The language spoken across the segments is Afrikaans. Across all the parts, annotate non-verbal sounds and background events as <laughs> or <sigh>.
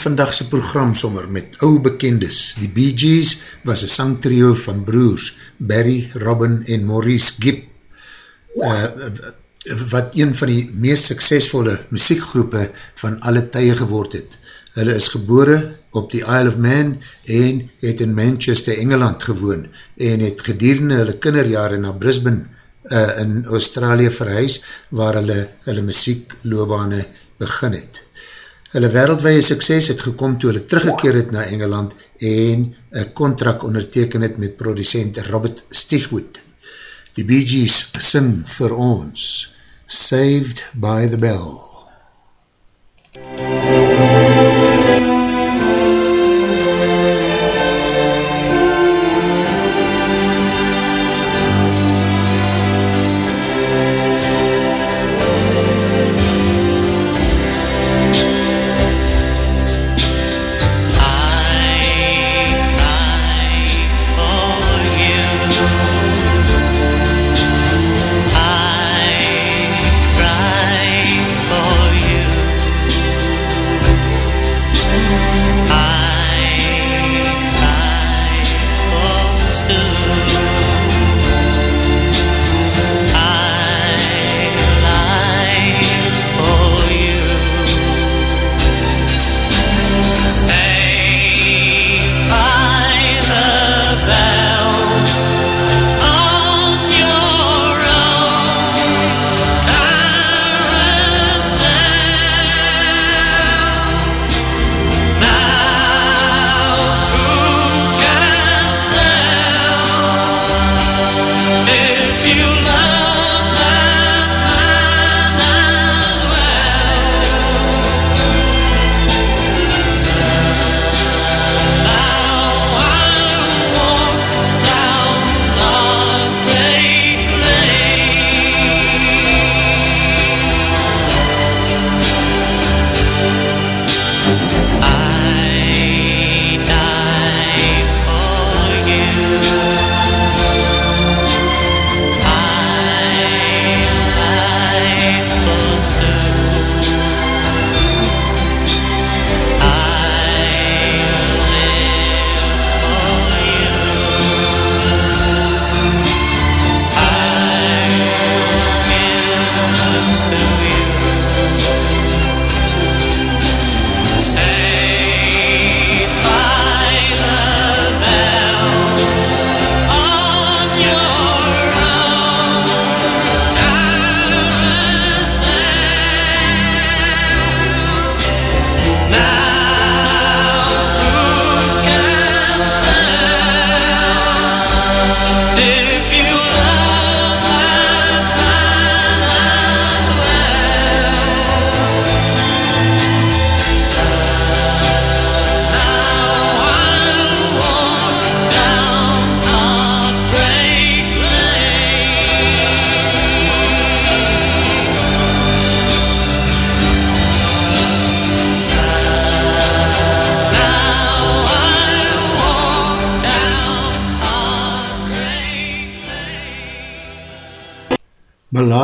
Vandagse program sommer met ou bekendes. Die Bee Gees was een sangtrio van broers, Barry, Robin en Maurice Gibb, uh, wat een van die meest suksesvolle muziekgroepe van alle tye geword het. Hulle is gebore op die Isle of Man en het in Manchester, Engeland gewoon en het gedurende hulle kinderjare na Brisbane uh, in Australië verhuis waar hulle hulle muziekloobane begin het. Hulle wereldwee sukses het gekom toe hulle teruggekeer het na Engeland en een contract onderteken het met producent Robert Stigwood. Die Bee Gees sing vir ons Saved by the Bell. Say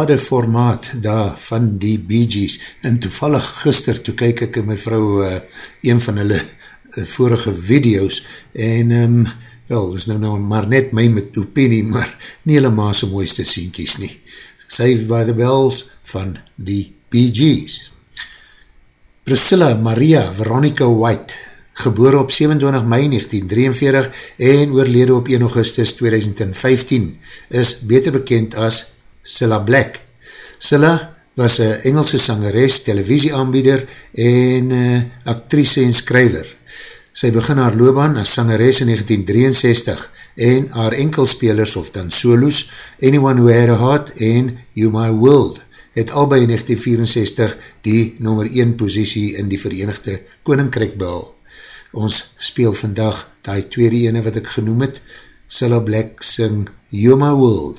ballade formaat daar van die Bee Gees en toevallig gister toe kyk ek in my vrou uh, een van hulle uh, vorige video's en um, wel, is nou nou maar net my met opinie, maar nie hulle maas mooiste sienkies nie. Saved by the Bells van die Bee Gees. Priscilla Maria Veronica White geboor op 27 mei 1943 en oorlede op 1 augustus 2015, is beter bekend as Cilla Black. Cilla was een Engelse sangeres, televisieaanbieder en uh, actrice en skryver. Sy begin haar loopbaan as sangeres in 1963 en haar enkelspelers of dan solos Anyone Who Had a Heart en You My World het albei in 1964 die nummer 1 posiesie in die Verenigde Koninkrijk behal. Ons speel vandag die tweede ene wat ek genoem het, Cilla Black sing You My World.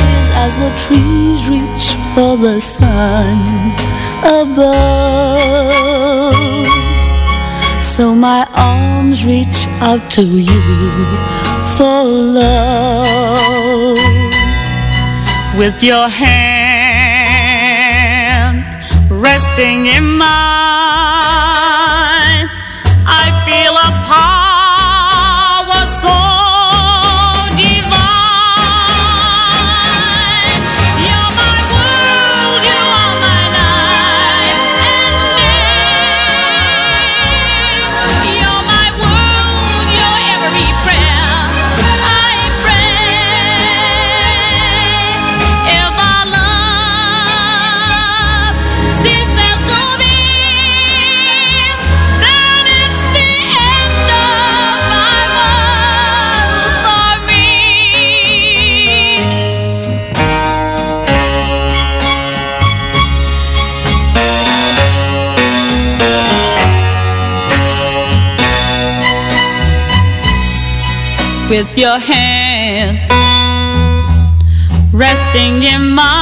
as the trees reach for the sun above. So my arms reach out to you for love. With your hand resting in mine, with your hand resting in mine.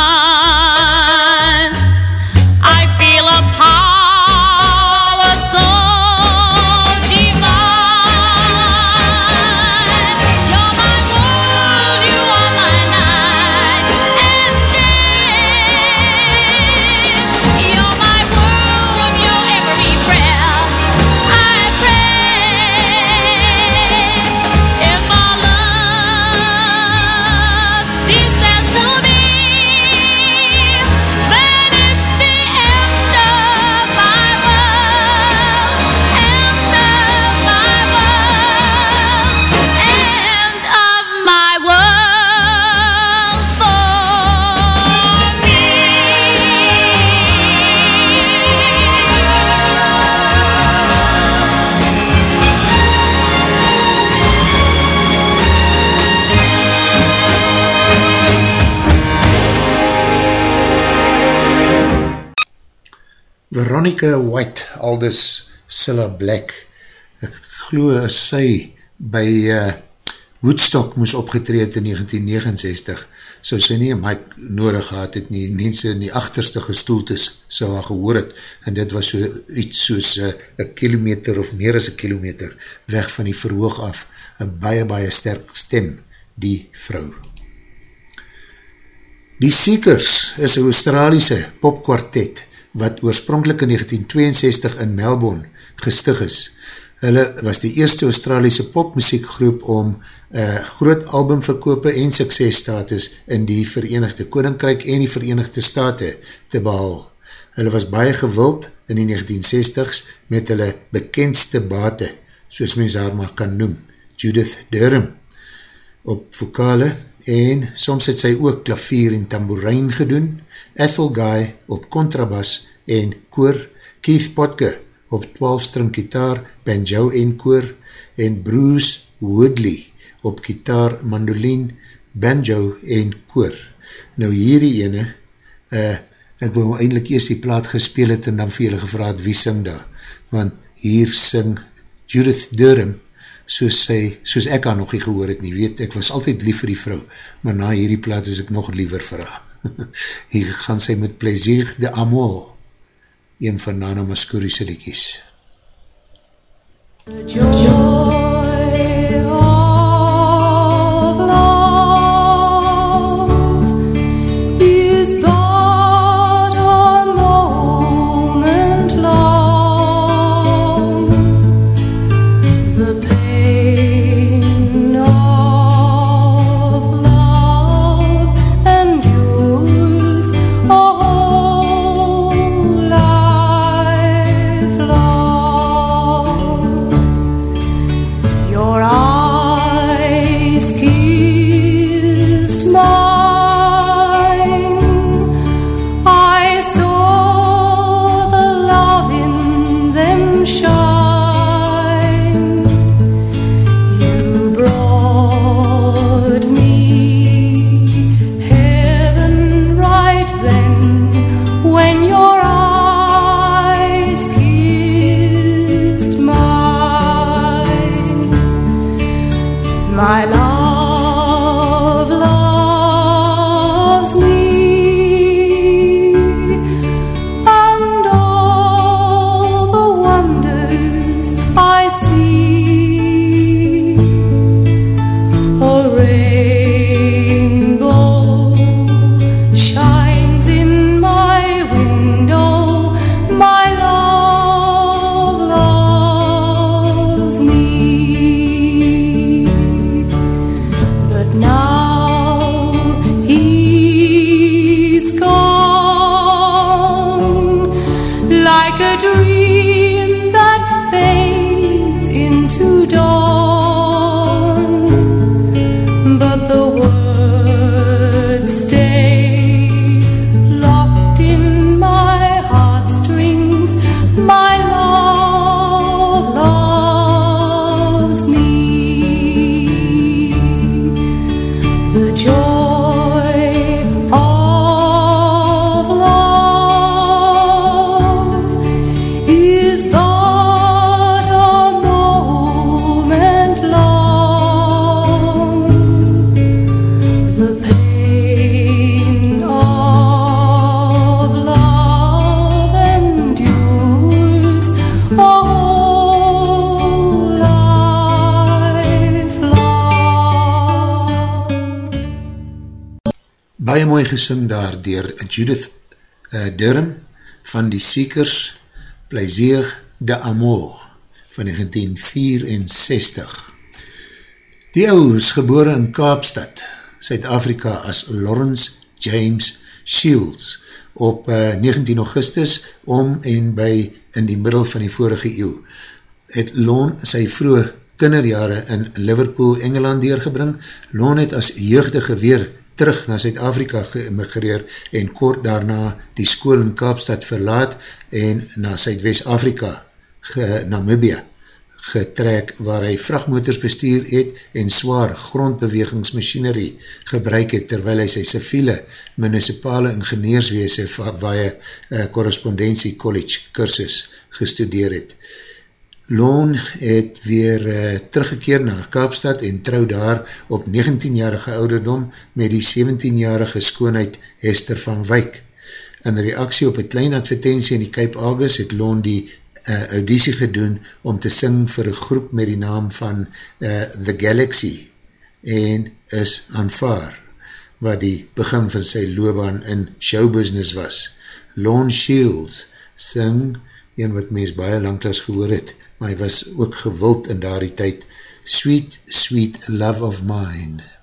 Veronica White, aldus Cilla Black, ek glo as sy by uh, Woodstock moes opgetreed in 1969, so sy nie een mic nodig gehad het nie, mense in die achterste gestoeltes sou haar gehoor het, en dit was so iets soos uh, een kilometer of meer as een kilometer weg van die verhoog af, een baie baie sterk stem, die vrou. Die Seekers is een Australiese popkwartet wat oorspronkelijk in 1962 in Melbourne gestig is. Hulle was die eerste Australiese popmusiekgroep om uh, groot albumverkope en suksesstatus in die Verenigde Koninkrijk en die Verenigde State te behal. Hulle was baie gewild in die 1960s met hulle bekendste bate, soos mens haar maar kan noem, Judith Durham, op vokale en soms het sy ook klavier en tamboerijn gedoen, Ethel Guy op contrabas en koor, Keith Potke op 12 string kitaar, banjo en koor, en Bruce Woodley op kitaar, mandolin, banjo en koor. Nou hierdie ene, uh, ek wil eindelijk eerst die plaat gespeel het en dan vir julle gevraad wie sing daar, want hier sing Judith Durham, soos, sy, soos ek haar nog nie gehoor het nie, weet, ek was altyd lief vir die vrou, maar na hierdie plaat is ek nog liever vir haar. <laughs> hier gaan sy met Plezier de Amour, een van Nana Mascuri. Joy gesing Judith uh, Durham van die Seekers Plezier de Amour van 1964. Die ou is gebore in Kaapstad, Suid-Afrika as Lawrence James Shields op uh, eh, 19 Augustus om en by in die middel van die vorige eeuw. Het Loon sy vroege kinderjare in Liverpool, Engeland deurgebring. Loon het as jeugdige weer terug na Zuid-Afrika geëmigreer en kort daarna die school in Kaapstad verlaat en na Zuid-West-Afrika, Namibia, getrek waar hy vrachtmotors bestuur het en zwaar grondbewegingsmachinerie gebruik het terwyl hy sy civiele municipale ingenieursweese waar hy uh, correspondentie college kursus gestudeer het. Loon het weer uh, teruggekeer na Kaapstad en trouw daar op 19-jarige ouderdom met die 17-jarige skoonheid Hester van Wyk. In reaksie op een klein advertentie in die Cape August het Loon die uh, auditie gedoen om te sing vir een groep met die naam van uh, The Galaxy en is aanvaar wat die begin van sy loopbaan in showbusiness was. Loon Shields sing, een wat mens baie langtas gehoor het, maar hy was ook gewild in daardie tyd, Sweet, Sweet Love of Mine.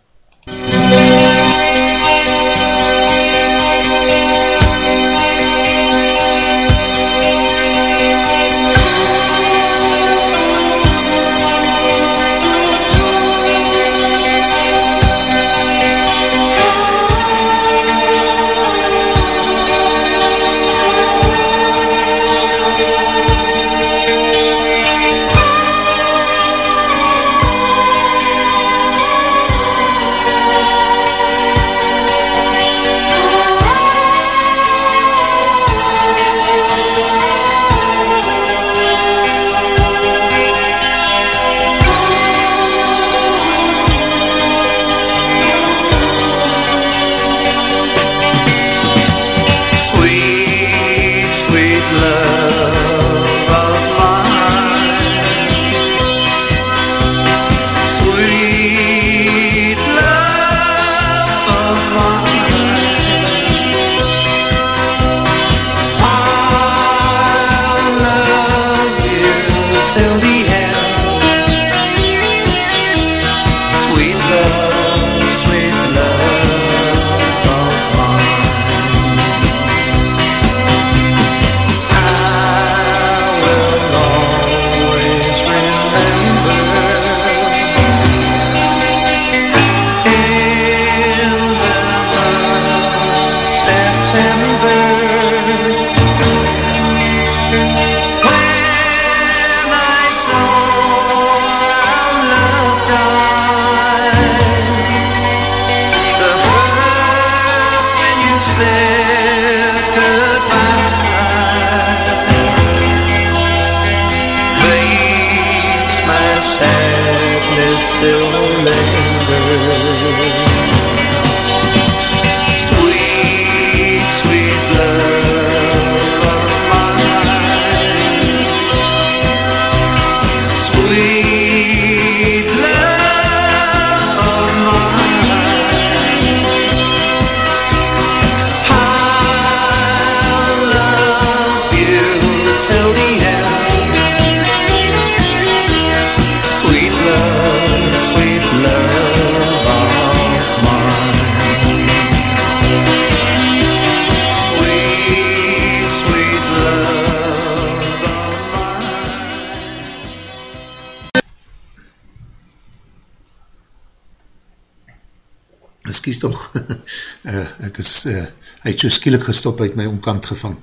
Het so skielik gestop uit my omkant gevang.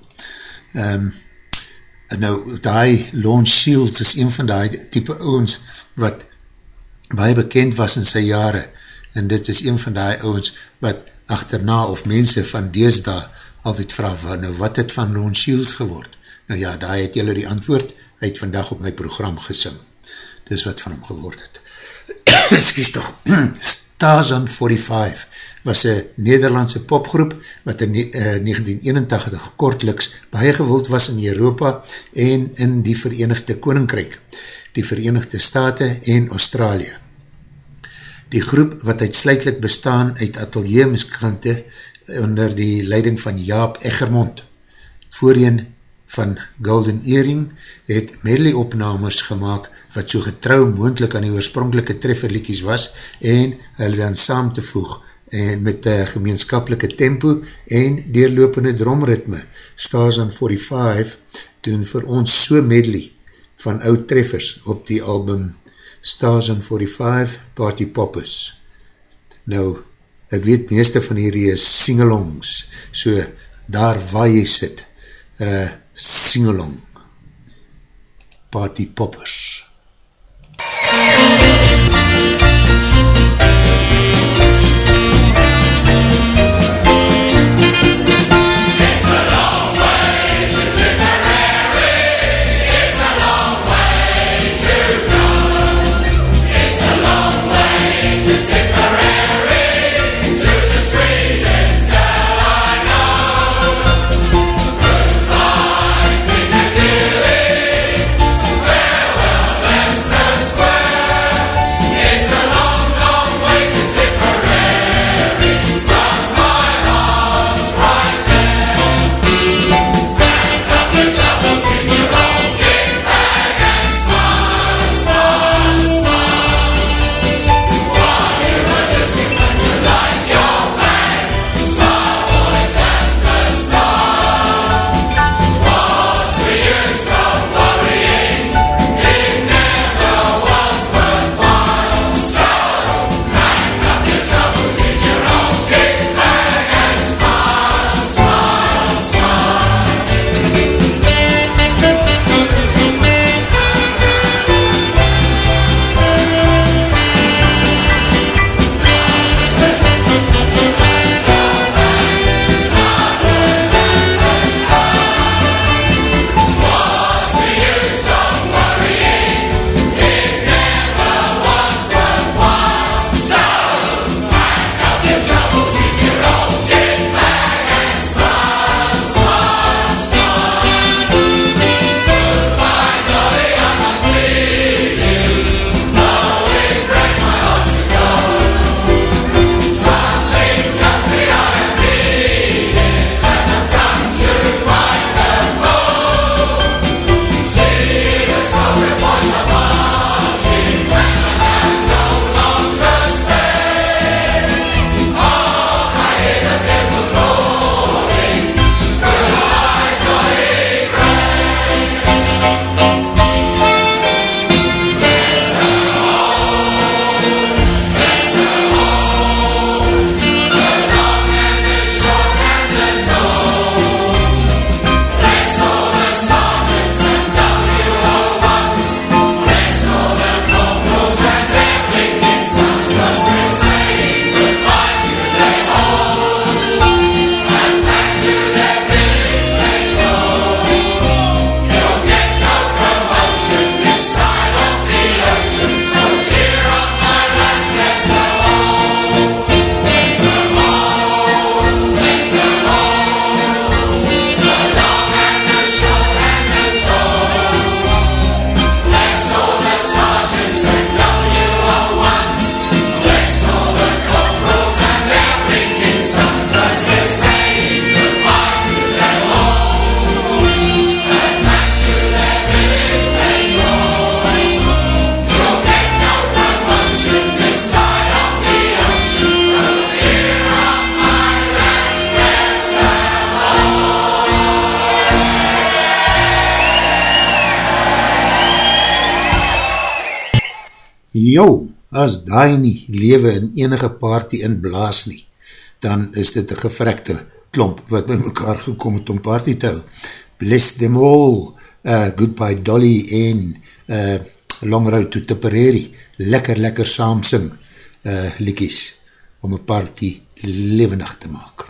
Um, nou, die Lone Shields is een van die type ouwens wat baie bekend was in sy jare en dit is een van die ouwens wat achterna of mense van deesda altyd vraag van, nou wat het van Lone Shields geword? Nou ja, daar het jylle die antwoord, hy het vandag op my program gesing. Dis wat van hom geword het. <coughs> Excuse toch, Stazan 45 was een Nederlandse popgroep wat in 1981 eh, kortliks baie gewild was in Europa en in die Verenigde Koninkryk, die Verenigde Staten en Australië. Die groep wat uitsluitlik bestaan uit ateliermuskante onder die leiding van Jaap Egermond, voorheen van Golden Earring, het medley opnames gemaakt wat so getrouw moendlik aan die oorspronkelike trefferlikies was en hulle dan saam te voeg en met die gemeenskapelike tempo en deurlopende dromritme. Stars on 45 doen vir ons so medley van oud treffers op die album Stars on 45 Party Poppers. Nou, ek weet meeste van hierdie is singalongs, so daar waar jy sit, uh, singalong, Party Poppers. MUZIEK Jo, as daai nie lewe in enige party inblaas nie, dan is dit een gevrekte klomp wat by mekaar gekom het om party te hou. Bless them all, uh, Goodbye Dolly en uh, Long Road to Tipperary, lekker lekker saam sing uh, liekies om een party levendig te maak.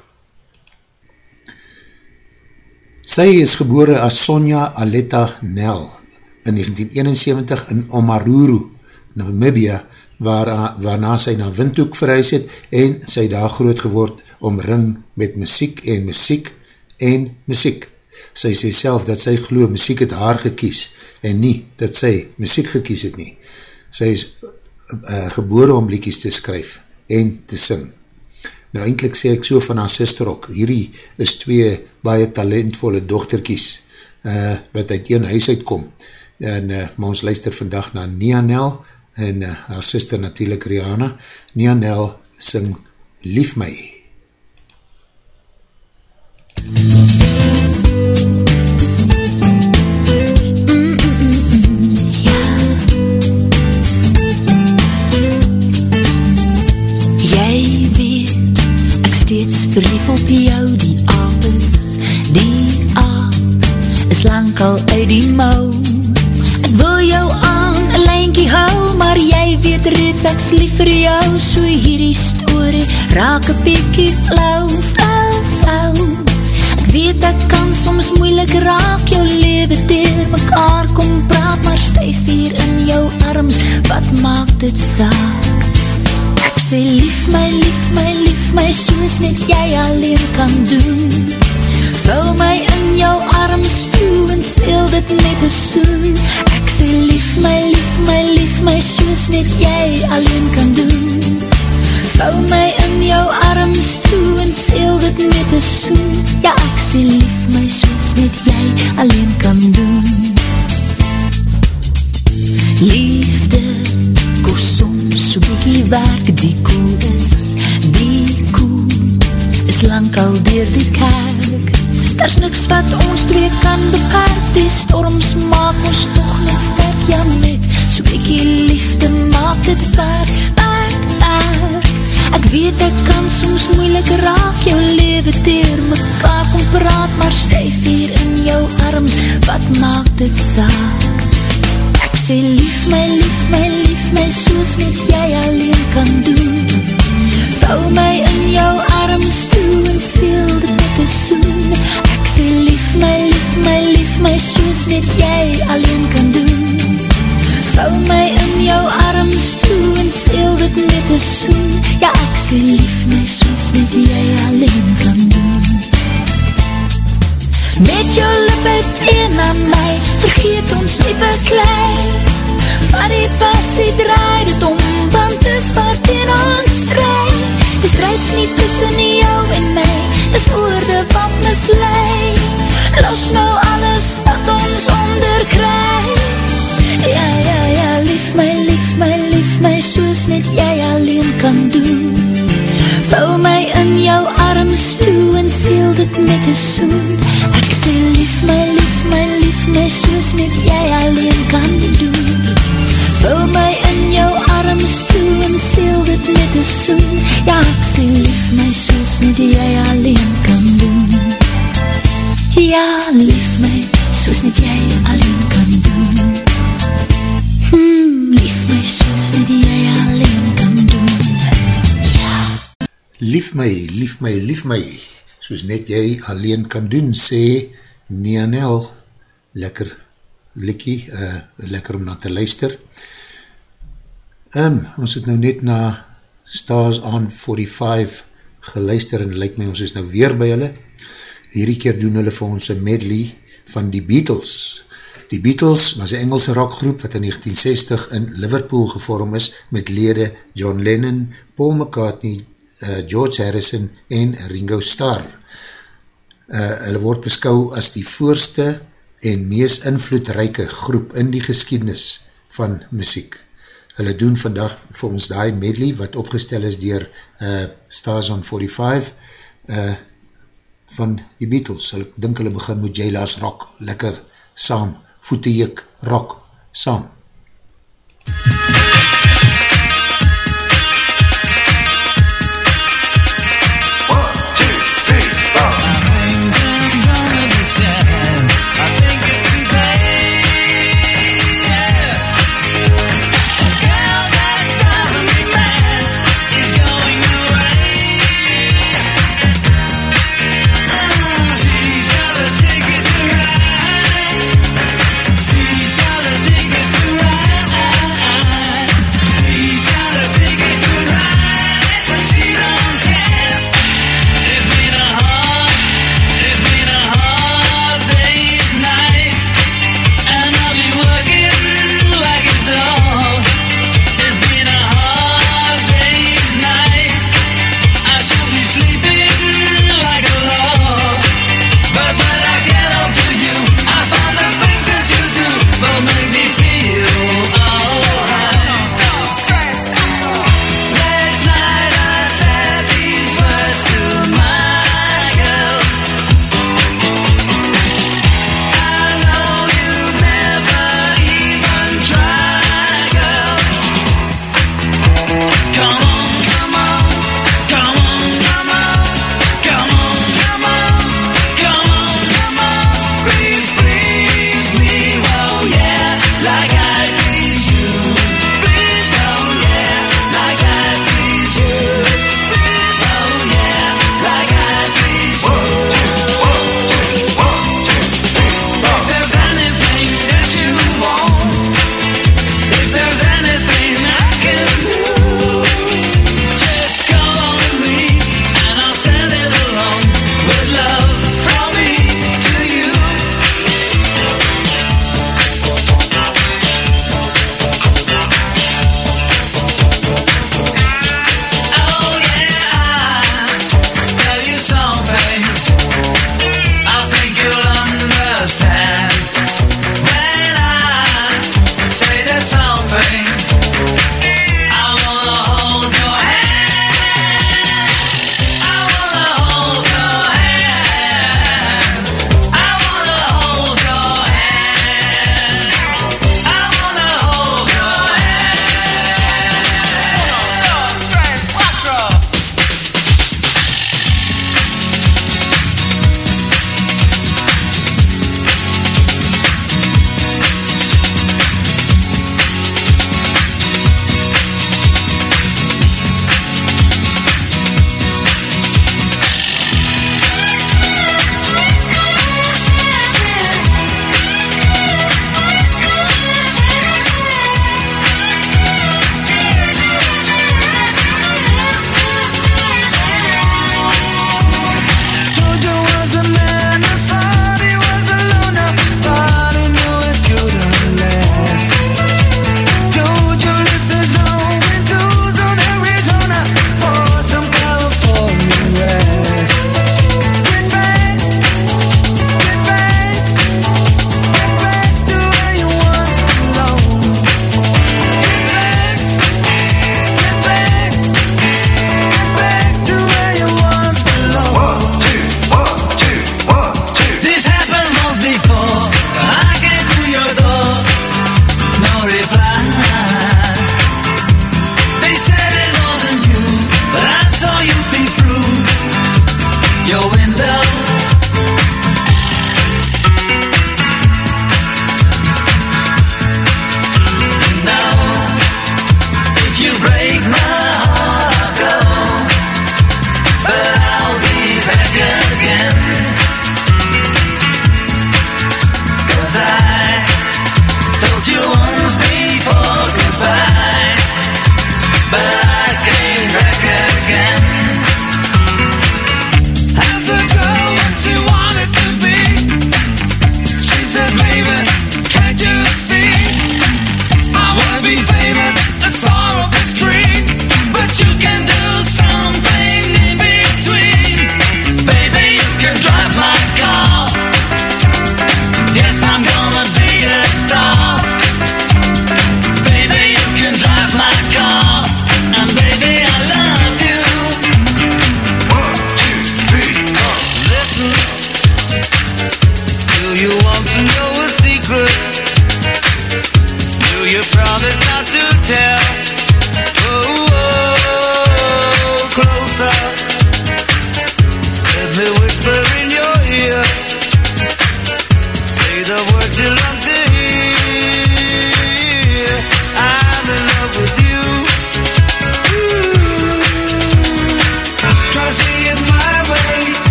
Sy is gebore as Sonja Aletta Nel in 1971 in Omaruru, Namibia, waar, waarna sy na Windhoek verhuis het en sy daar groot geword omring met muziek en muziek en muziek. Sy sê self dat sy geloof muziek het haar gekies en nie dat sy muziek gekies het nie. Sy is uh, gebore om liekies te skryf en te sing. Nou eindelijk sê ek so van haar sister ook, hierdie is twee baie talentvolle dochterkies uh, wat uit een huis uitkom en uh, maar ons luister vandag na Nia Nel en uh, haar sister natuurlijk Rihanna. Nia Nel sing Lief My. Jy weet, ek steeds verlief op jou die aap is, die aap is lang al uit die mouw. Ek wil jou weet reeds ek lief vir jou, so hierdie story raak een piekie flauw, flauw, flauw. Ek weet ek kan soms moeilik raak, jou lewe teer mekaar kom praat, maar stijf hier in jou arms, wat maak dit saak? Ek sê lief my, lief my, lief my, soos net jy alleen kan doen. Vou my in jou arms toe en seel dit met een soen. Ek sê lief my, lief my, lief my, soos net jy alleen kan doen. Vou my in jou arms toe en seel dit met een soen. Ja, ek sê lief my, soos net jy alleen kan doen. Liefde kost soms so bykie werk die koe is Die koe is lang al dier die kerk Daar's niks wat ons twee kan beperk Die storms maak ons toch net sterk. Ja net so bykie liefde maak het werk Werk, werk. Ek weet ek kan soms moeilik raak. Jou lewe teer mekaar kom praat Maar stijf hier in jou arms. Wat maak dit saak? Ek sê lief my, lief my, lief my Soos net jy alleen kan doen. Vou my in jou arms toe En seel dit een soen Ek sê lief my, lief my, lief my Soos net jy alleen kan doen. Vou my in jou arms toe En seel dit met een soen. Ja, ek sê lief my Soos net jy alleen kan doen. Met jou lippe teen aan my Vergeet ons nie beklei. Maar die passie draai dit om Want dis waar teen ons strijd Die strijd nie tussen jou en my Dis woorde wat mislei Los nou alles wat ons onderkry Ja, ja, ja, lief my, lief my, lief my Soos net jy alleen kan doen. Vou my in jou arms toe En seel dit met een soen. Ek sê lief my, lief my, lief my Soos net jy alleen kan doen. Vou my in jou arms toe En seel dit met een soen. Ja, ek sê lief my Soos net jy alleen Soos net jy alleen kan doen Hmm, lief my Soos net jy alleen kan doen Ja. Lief my, lief my, lief my, soos net jy alleen kan doen, sê Nianel, lekker likkie, uh, lekker om na te luister. Um, ons het nou net na Stars on 45 geluister en lyk my ons is nou weer by hulle. Hierdie keer doen hulle vir ons een medley van die Beatles. Die Beatles was een Engelse rockgroep wat in 1960 in Liverpool gevorm is met lede John Lennon, Paul McCartney, uh, George Harrison en Ringo Starr. Uh, hulle word beskou as die voorste en mees invloedrijke groep in die geschiedenis van muziek. Hulle doen vandag vir ons die medley wat opgestel is dier uh, Stars on 45 uh, van die Beatles. Hulle dink hulle begin met Jaila's Rock, lekker saam, voetejuk, rock, saam. MUZIEK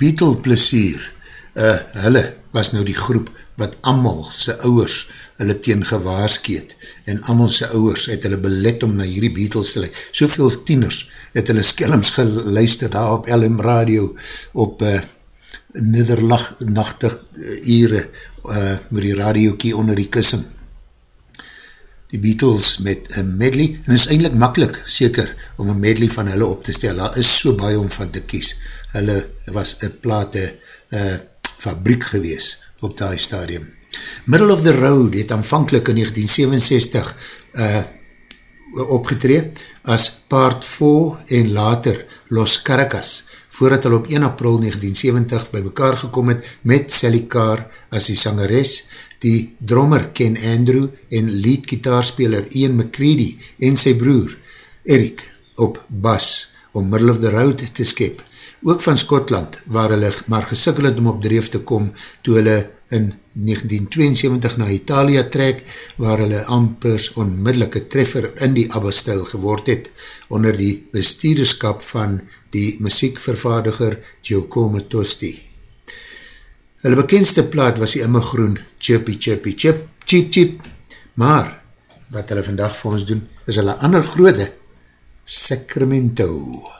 Beatle plesier, uh, hulle was nou die groep wat amal sy ouwers hulle teen gewaarskeet en amal sy ouwers het hulle belet om na hierdie Beatles te leid. Soveel tieners het hulle skelms geluister daar op LM radio op uh, nederlachtig ure uh, met die radiokie onder die kussing. Die Beatles met een medley en is eindelijk makkelijk seker om een medley van hulle op te stel. Daar is so baie om van te kies hulle was een plate uh, fabriek gewees op die stadium. Middle of the Road het aanvankelijk in 1967 uh, opgetree as Part 4 en later Los Caracas, voordat hulle op 1 april 1970 by mekaar gekom het met Sally Carr as die sangeres, die drummer Ken Andrew en lead gitaarspeler Ian McCready en sy broer Eric op bas om Middle of the Road te skep ook van Skotland, waar hulle maar gesikkel het om op dreef te kom, toe hulle in 1972 na Italia trek, waar hulle ampers onmiddellike treffer in die ABBA-stijl geword het, onder die bestuurderskap van die muziekvervaardiger Giacomo Tosti. Hulle bekendste plaat was die immergroen Chirpy Chirpy Chip, Chip Chip, maar wat hulle vandag vir ons doen, is hulle ander grote Sacramento. Sacramento.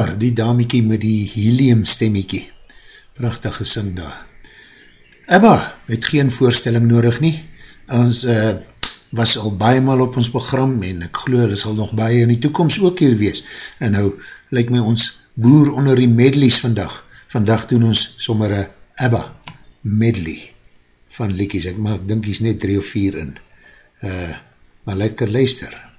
Carr, die damiekie met die helium stemmiekie. Prachtig gesing daar. Ebba, het geen voorstelling nodig nie. Ons uh, was al baie mal op ons program en ek geloof, hulle sal nog baie in die toekomst ook hier wees. En nou, lyk my ons boer onder die medleys vandag. Vandag doen ons sommer een Ebba medley van liekies. Ek maak, dink hy is net drie of vier in. Uh, maar lekker luister. MUZIEK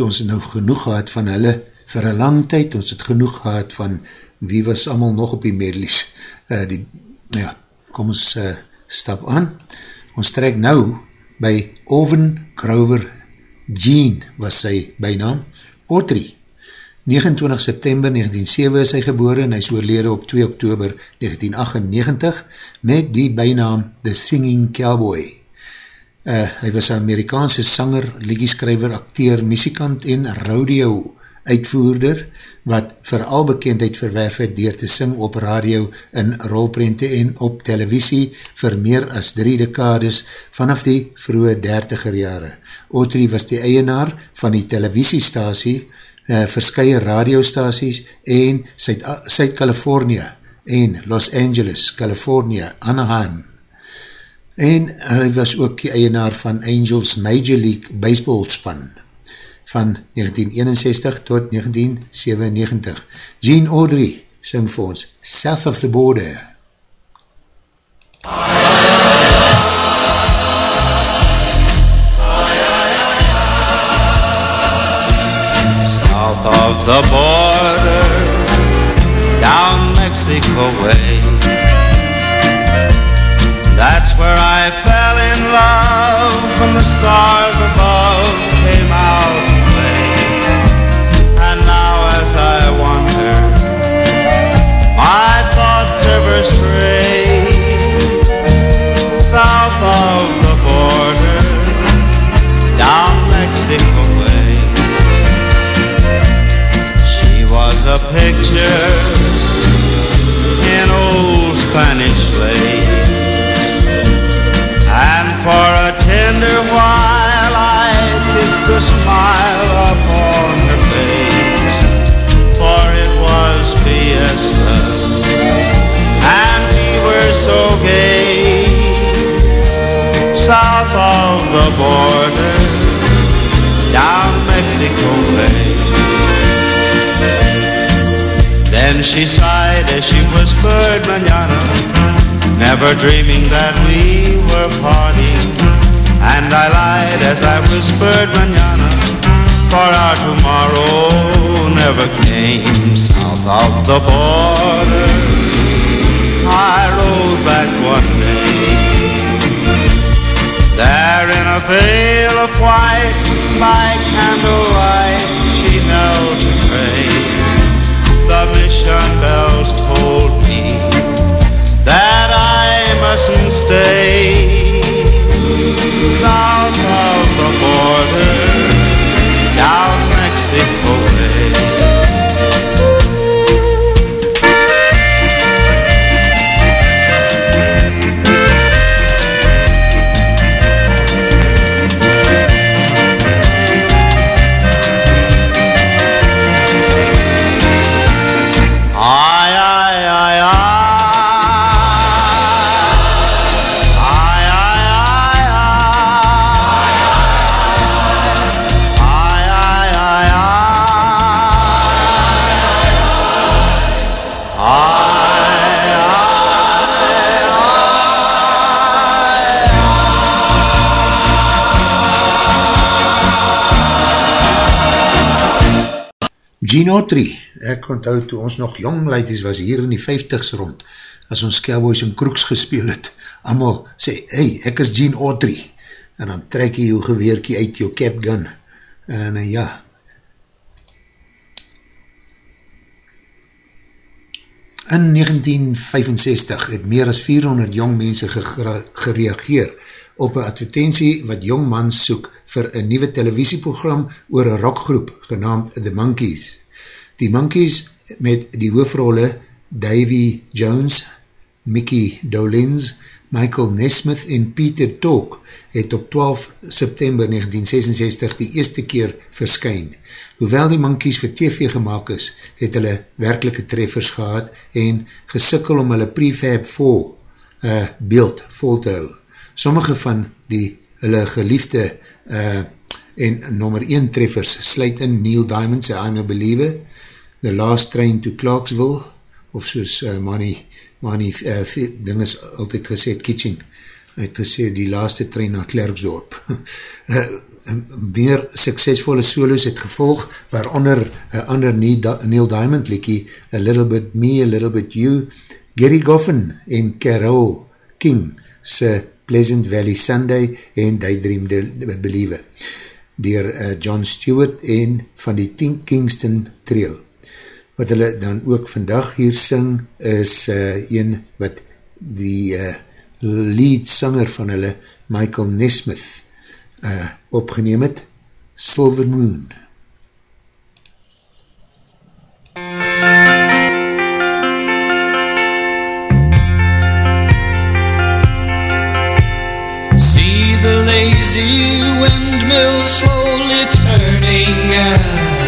so ons nou genoeg gehad van hulle vir een lang tyd, ons het genoeg gehad van wie was allemaal nog op die medlies. Uh, die, ja, kom ons uh, stap aan. Ons trek nou by Oven Grover Jean was sy bijnaam, Audrey. 29 September 1907 is hy gebore en hy is oorlede op 2 Oktober 1998 met die bijnaam The Singing Cowboy. Uh, hy was een Amerikaanse sanger, liedjeskrijver, acteer, muzikant en radio uitvoerder, wat vooral bekendheid verwerf het dier te sing op radio in rolprente en op televisie vir meer as drie dekades vanaf die vroege dertiger jare. Autry was die eienaar van die televisiestasie, uh, verskye radiostasies en Zuid-California en Los Angeles, California, Anaheim, En hy was ook die eienaar van Angels Major League Baseball span van 1961 tot 1997. Gene Audrey sing vir ons South of the Border. South of the border Down Mexico way That's where I fell in love when the stars smile upon her face. For it was fiesta, and we were so gay. South of the border, down Mexico Bay. Then she sighed as she whispered manana, never dreaming that we were parting. And I lied as I whispered manana, for our tomorrow never came. South of the border, I rode back one day. There in a veil of white, by candlelight, she knelt to pray. The mission bells told me that I mustn't stay south of the border, Gene Autry, ek onthou toe ons nog jong ladies was hier in die 50s rond, as ons Cowboys en Kroeks gespeel het, allemaal sê, hey, ek is Gene Autry, en dan trek jy jou geweerkie uit jou cap gun, en uh, ja, In 1965 het meer as 400 jong mense gereageer op een advertentie wat jong mans soek vir een nieuwe televisieprogram oor een rockgroep genaamd The Monkees. Die Monkees met die hoofrolle Davy Jones, Mickey Dolenz, Michael Nesmith en Peter Talk het op 12 September 1966 die eerste keer verskyn. Hoewel die Monkees vir TV gemaakt is, het hulle werkelike treffers gehad en gesikkel om hulle prefab vol uh, beeld vol te hou. Sommige van die hulle geliefde uh, en nummer 1 treffers sluit in Neil Diamond sy I'm a Believer, The Last Train to Clarksville, of soos uh, Manny, Manny uh, ding is altyd gesê, Kitching, hy het gesê die laaste trein na Klerksdorp. <laughs> uh, meer suksesvolle solos het gevolg, waaronder uh, ander Neil Diamond liekie, A Little Bit Me, A Little Bit You, Gary Goffin en Carol King se Pleasant Valley Sunday en Daydream Believer dier uh, John Stewart en van die Tink Kingston trio. Wat hulle dan ook vandag hier sing is uh, een wat die uh, lead sanger van hulle Michael Nesmith uh, opgeneem het, Silver Moon. See the lazy windmill slowly turning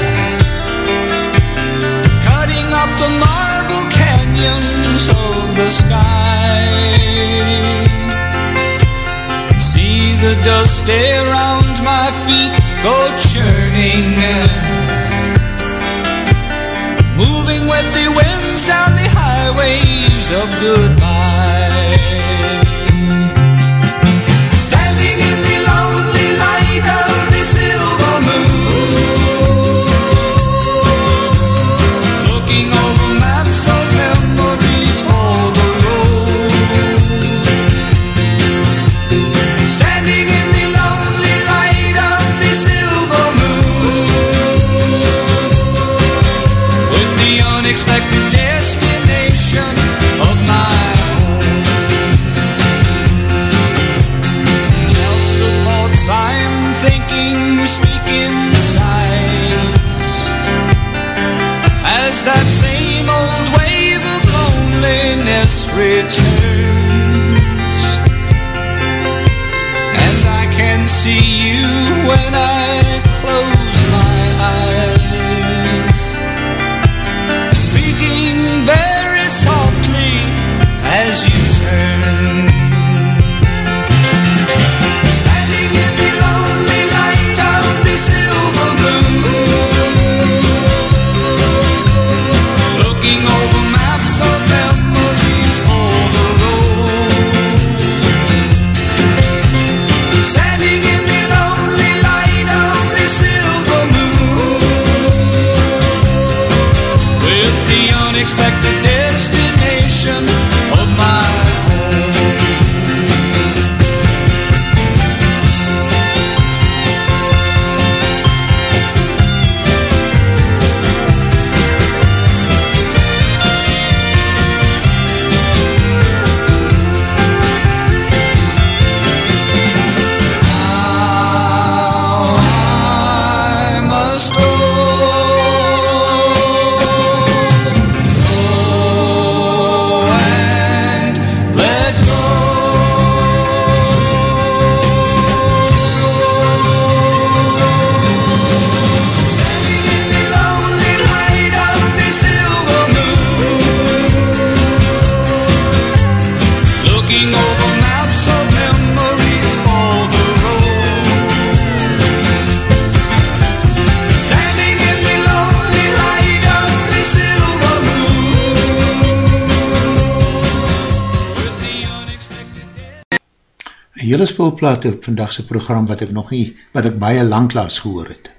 dust around my feet go churning Moving with the winds down the highways of goodbye hele spulplate op vandagse program wat ek nog nie, wat ek baie langklaas gehoor het.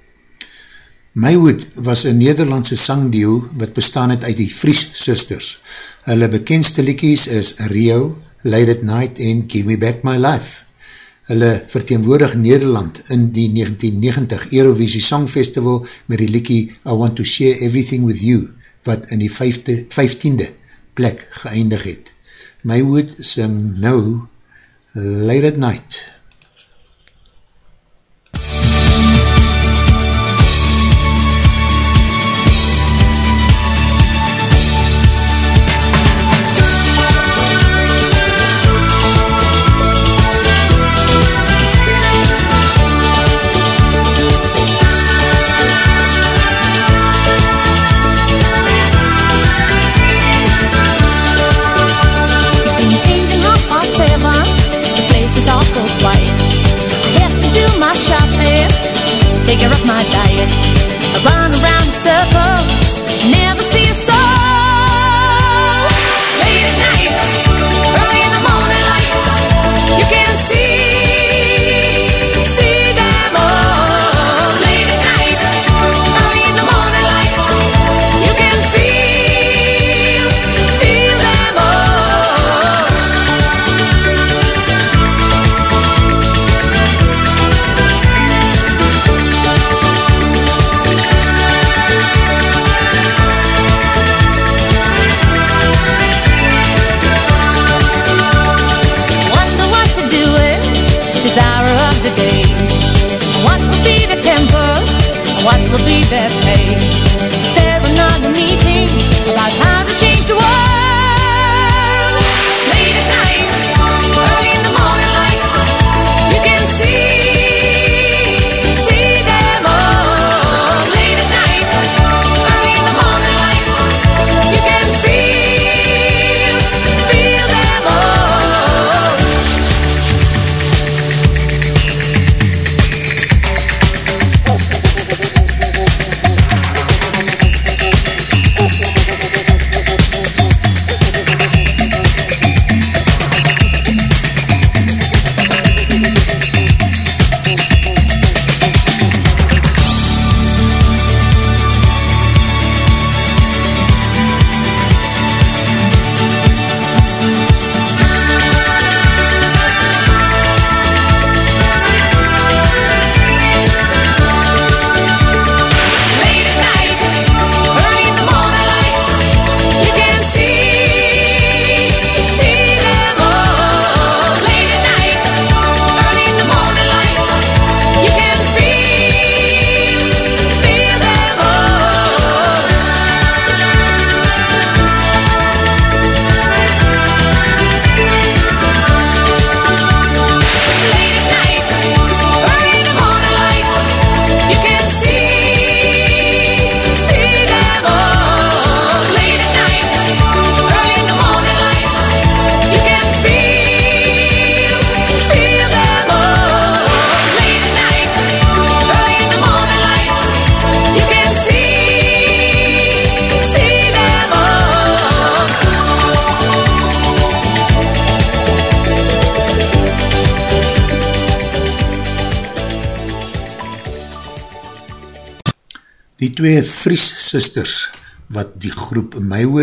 Maywood was een Nederlandse sangdeo wat bestaan het uit die Fries Sisters. Hulle bekendste liekies is Rio, Late at Night en Give Me Back My Life. Hulle verteenwoordig Nederland in die 1990 Eurovisie Songfestival met die liekie I Want to Share Everything With You wat in die 15e plek geëindig het. Maywood sing nou late at night.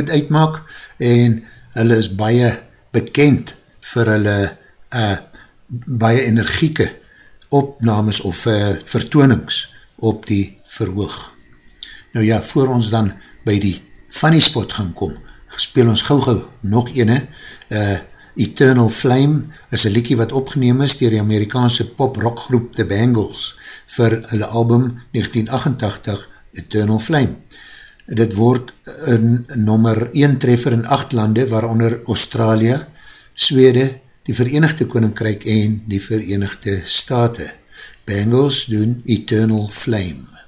Maywood uitmaak en hulle is baie bekend vir hulle uh, baie energieke opnames of uh, vertoonings op die verhoog. Nou ja, voor ons dan by die funny spot gaan kom, speel ons gauw gauw nog ene, uh, Eternal Flame is een liekie wat opgeneem is dier die Amerikaanse pop-rockgroep The Bangles vir hulle album 1988 Eternal Flame. Dit word een nummer 1 treffer in 8 lande waaronder Australië, Swede, die Verenigde Koninkrijk en die Verenigde Staten. Bangles doen Eternal Flame.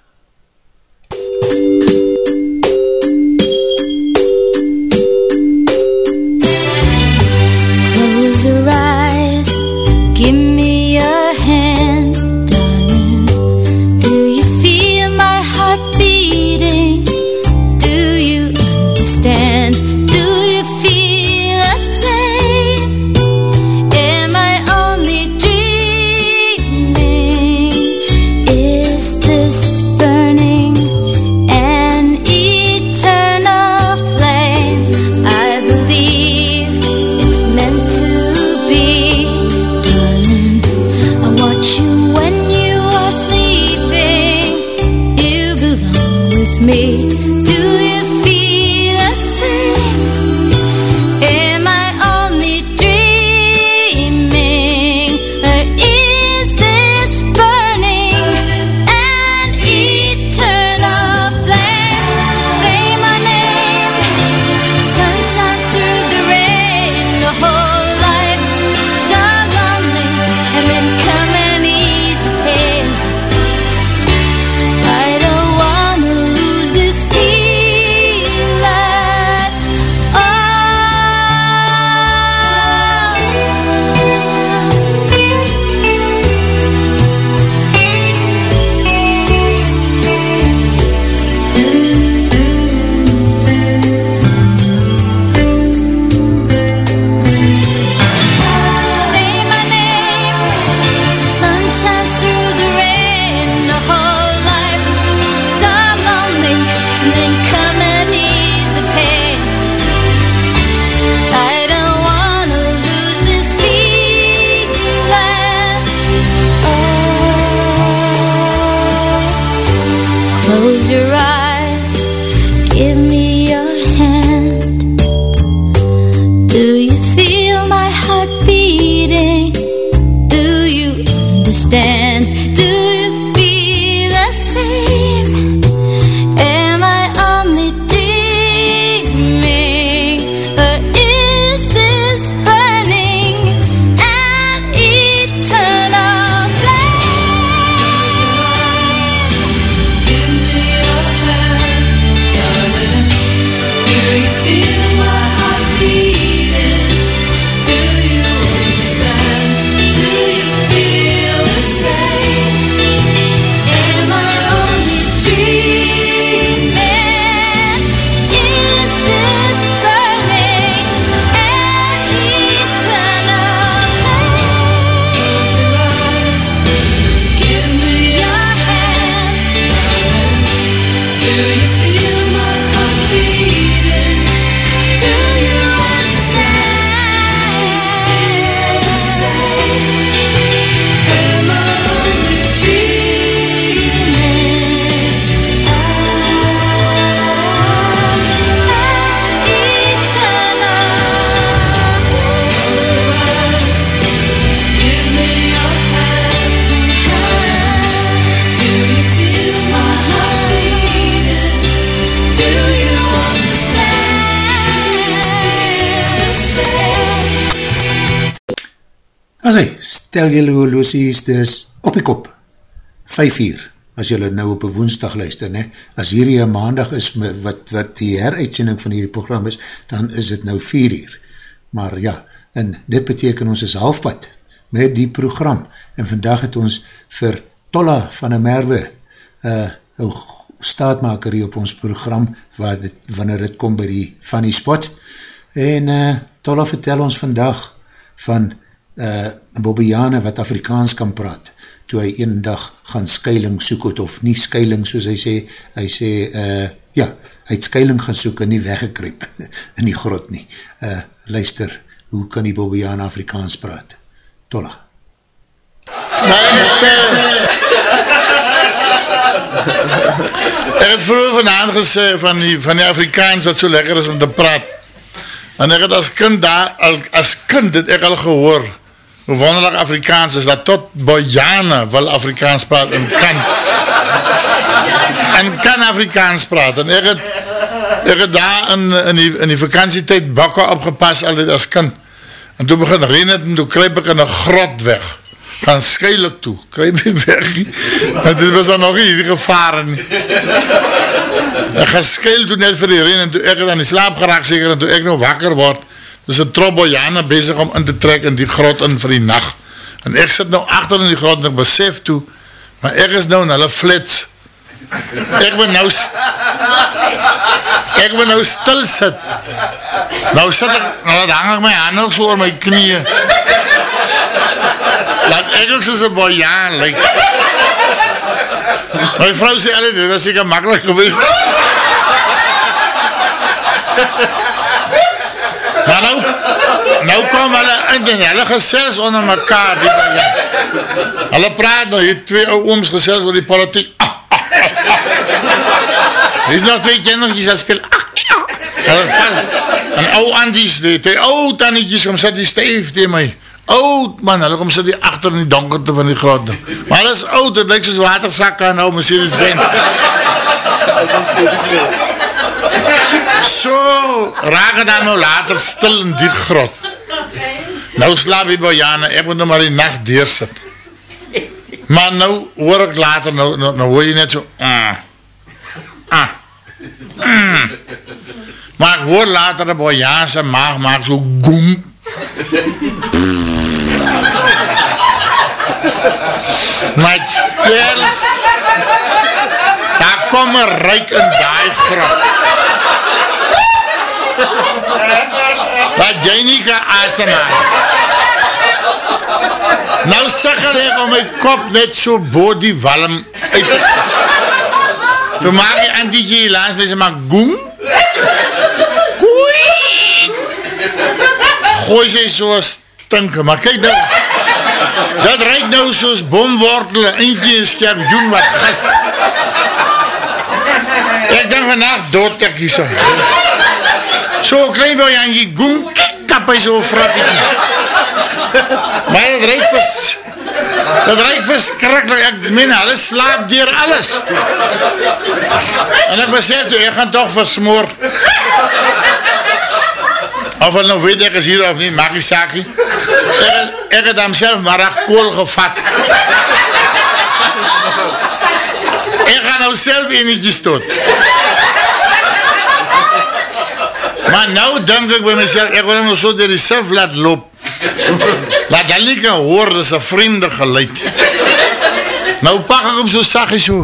Stel jylle horlosies dis op die kop, 5 uur, as jylle nou op een woensdag luister, ne? as hierdie een maandag is, wat, wat die heruitsending van hierdie program is, dan is het nou 4 uur. Maar ja, en dit beteken ons is halfpad met die program, en vandag het ons vir Tolla van der Merwe, uh, een staatmaker hier op ons program, waar dit, wanneer het kom by die funny spot, en uh, Tolla vertel ons vandag van uh, Bobbejaane wat Afrikaans kan praat. toe hy een dag gaan skuiling soek het, of nie skuiling soos hy sê, hy sê, uh, ja, hy het skuiling gaan soek en nie weggekryp <laughs> in die grot nie. Uh, luister, hoe kan die Bobbejaan Afrikaans praat? Tolla. Ek het vroeger vanavond gesê van die, van die Afrikaans wat so lekker is om te praat. En ek het as kind daar, al, as kind het ek al gehoor, hoe wonderlijk Afrikaans is, dat tot Bojane wil Afrikaans praat en kan. En kan Afrikaans praat. En ek het, ek het daar in, in, die, in die vakantietijd bakken opgepas altijd as kind. En toen begin reen het en toen kruip ek in een grot weg. Gaan skuilig toe, kruip ek weg. En dit was dan nog nie die gevaren nie. Ek gaan skuil toe net vir die reen en toe ek het aan die slaap geraak seker en toe ek nou wakker word, is een trop Bojane bezig om in te trek in die grot in vir die nacht. En ek sit nou achter in die grot en ek besef toe, maar ek is nou in hulle flits. Ek ben nou ek ben nou stil sit. Nou sit ek, nou dat hang ek my hand nog so oor knieën. Laat ek ook soos een Bojane lyk. My vrou sê alle, dit makkelijk geweest. Nou, nou kom hulle in hulle gesels onder. Die, die, hulle praat nou, hier twee ou ooms gesels oor die politiek. Ah, ah, ah, ah. Er is nog twee kindertjes wat speel. Ah, ah. Hulle val. En ou andies, die, die ou tannetjes kom sit die stijf tegen my. Oud man, hulle kom sit die achter in die donkerte van die grot. Maar hulle is oud, het lyk soos en nou Mercedes-Benz. So, raak het dan nou later stil in die grot. Nou slaap die Bojane, ek moet nou maar die nacht deursit. Maar nou hoor ek later, nou, nou, nou hoor jy net so, ah, ah, mm. Maar ek hoor later die Bojane maag maak so goem, My kers Daar kom een ruik in die grap Asem aan Nou sigger ek om my kop net so bo die walm. Uit Toe maak die antietje laas my sê maar goem. Koei! Gooi sy so stinke Maar kyk nou. Dat ruik nou soos bomwortel, eentje en skerpjoen wat gas. Ek denk vannacht dood ek so. So klein wil jy aan die goem, kap hy so frattie. Maar het ruik vers... Dat ruik verskrikkelijk, ek meen, hulle slaap dier alles. En ek besef toe, ek gaan toch versmoor. Of hulle nou weet ek is hier of nie, maak die saakie. Ek, ek het homself maar ach kool gevat. Ek gaan nou self enetjes tot. Maar nou denk ek by myself, ek wil hem nou so door die self laat loop. Laat hy nie kan hoor, dis een vreemde geluid. Nou pak ek hem so sagje so.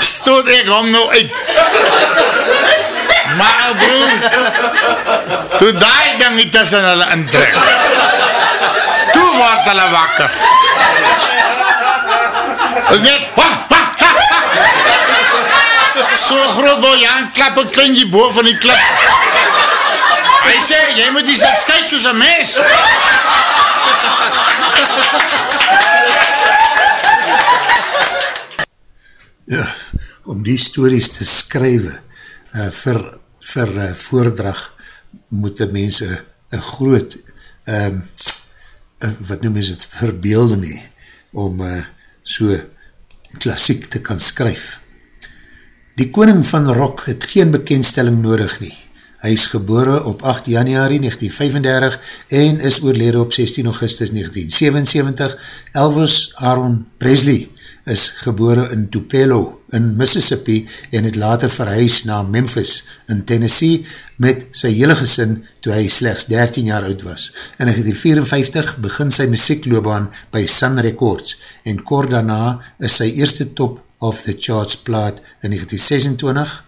Stoot ek hom nou uit. Maar broer, toe die ding nie tussen hulle intrek, toe word hulle wakker. Is net, ha, ha, ha, ha. So groot bol, ja, en klap een klintje boven van die klip. Hy sê, jy moet die sit skuit soos een mes. Ja, om die stories te skrywe uh, vir, vir uh, voordrag moet die mense een groot um, uh, wat noem is het verbeelding hee om uh, so klassiek te kan skryf. Die koning van rock het geen bekendstelling nodig nie. Hy is gebore op 8 januari 1935 en is oorlede op 16 augustus 1977. Elvis Aaron Presley is gebore in Tupelo in Mississippi en het later verhuis na Memphis in Tennessee met sy hele gesin toe hy slechts 13 jaar oud was. In 1954 begin sy muziekloobaan by Sun Records en kort daarna is sy eerste top of the charts plaat in 1926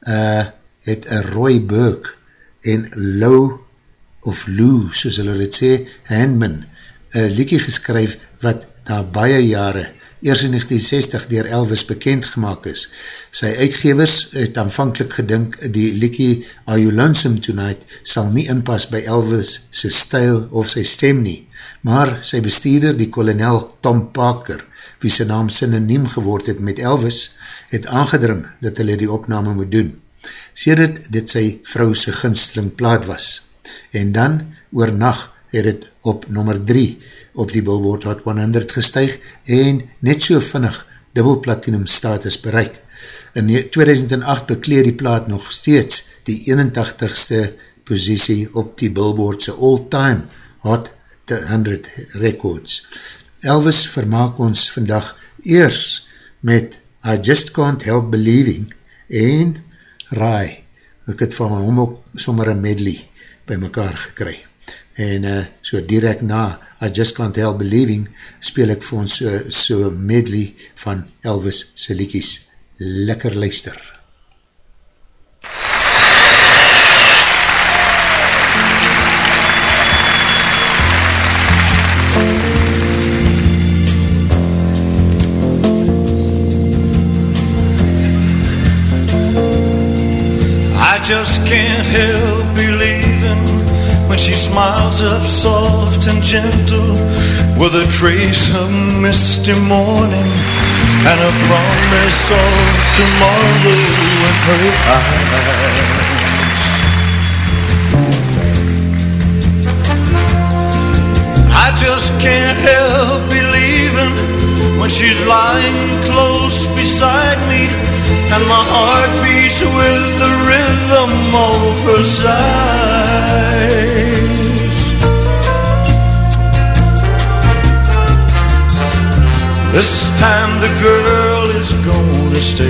uh, het Roy Burke en Lou of Lou, soos hulle dit sê, Handman een liedje geskryf wat na baie jare, eers in 1960 dier Elvis bekend gemaakt is. Sy uitgevers het aanvankelijk gedink die liedje Are You Lonesome Tonight sal nie inpas by Elvis sy stijl of sy stem nie, maar sy bestuurder die kolonel Tom Parker, wie sy naam synoniem geword het met Elvis, het aangedring dat hulle die opname moet doen. Sedert dit sy vrou sy ginsteling plaat was. En dan, oor nacht, het het op nummer 3 op die Billboard Hot 100 gestuig en net so vinnig dubbel platinum status bereik. In 2008 bekleer die plaat nog steeds die 81ste posiesie op die Billboardse all-time Hot 100 records. Elvis vermaak ons vandag eers met I Just Can't Help Believing en Rai. Ek het van hom ook sommer een medley by mekaar gekry en uh, so direct na I Just Can't Help Believing speel ek vir ons so, so medley van Elvis Selikies. Lekker luister. Just can't help believing when she smiles up soft and gentle with a trace of misty morning and a promise of tomorrow in her eyes. I just can't help believing when she's lying close beside and my heart beats with the rhythm of her sighs. This time the girl is gonna stay.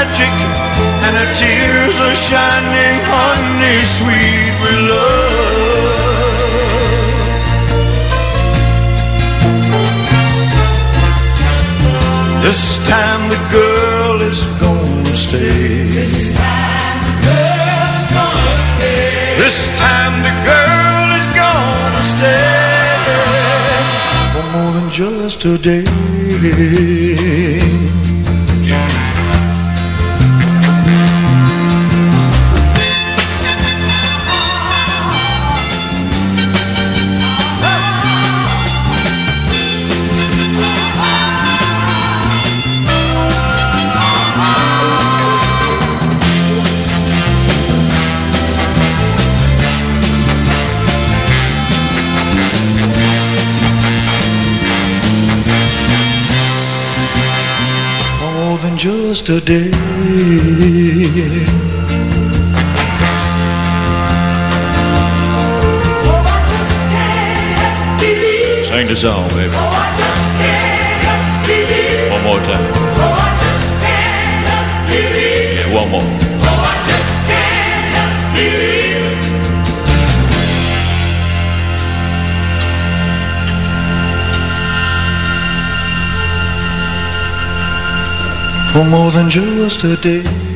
magic and her tears are shining honey sweet with love. This time the girl is gonna stay. This time the girl is gonna stay. This time the girl is gonna stay for more than just a day. Than just a day. Sing the song, baby. One For more than just a day.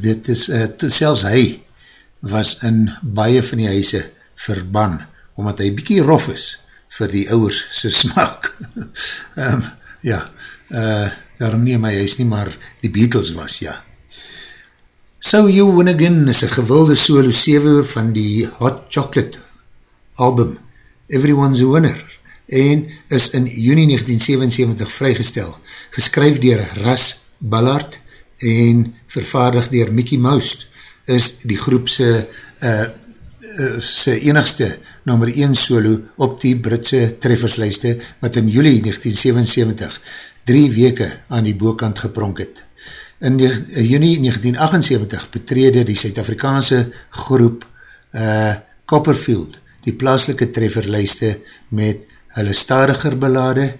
Dit is, uh, to, selfs hy was in baie van die huise verban, omdat hy bykie rof is vir die ouwers sy <laughs> smaak. um, ja, uh, daarom neem hy huis nie, maar die Beatles was, ja. So You Win Again is een gewilde solo 7 van die Hot Chocolate album Everyone's a Winner en is in juni 1977 vrygestel, geskryf dier Ras Ballard en vervaardig dier Mickey Mouse is die groepse uh, uh, sy enigste nummer 1 solo op die Britse trefferslijste wat in juli 1977 drie weke aan die boekant gepronk het. In die, uh, juni 1978 betrede die Suid-Afrikaanse groep uh, Copperfield die plaaslike trefferlijste met hulle stadiger belade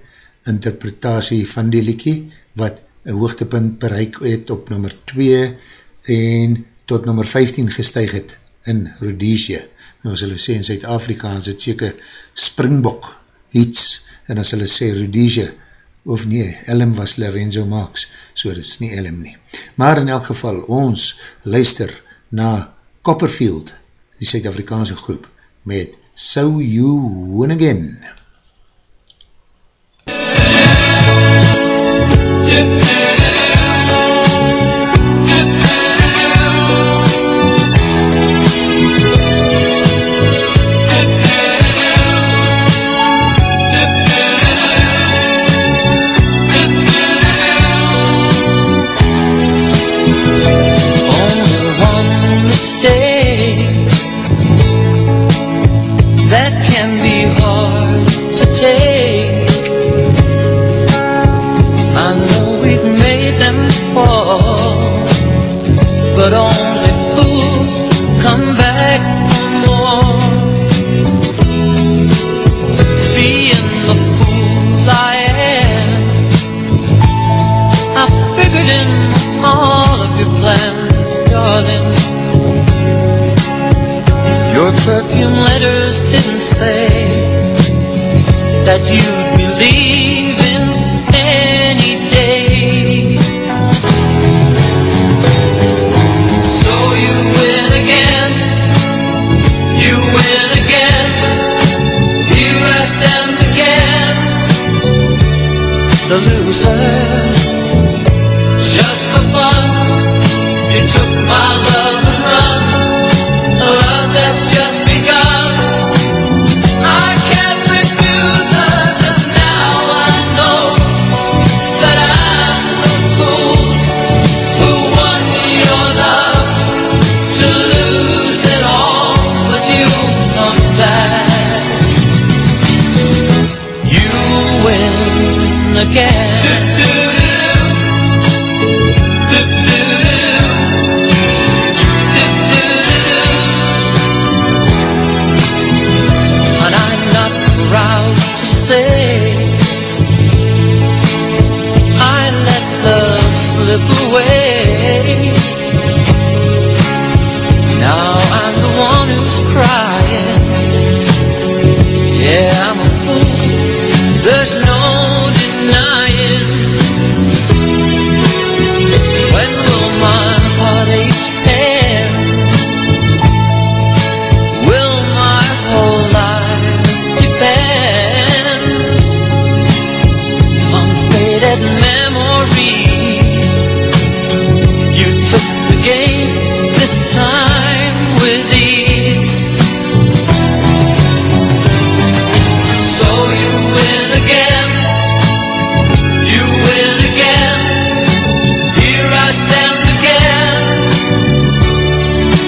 interpretatie van die liekie wat een hoogtepunt bereik het op nummer 2 en tot nummer 15 gestuig het in Rhodesia. Nou as hulle sê in Zuid-Afrikaans het seker Springbok iets en as hulle sê Rhodesia of nee, Elm was Lorenzo Marx, so dit is nie Elm nie. Maar in elk geval, ons luister na Copperfield, die Suid-Afrikaanse groep, met So You Win Again. independent. Just didn't say that you'd be leaving any day. So you win again, you win again. I stand again, the loser.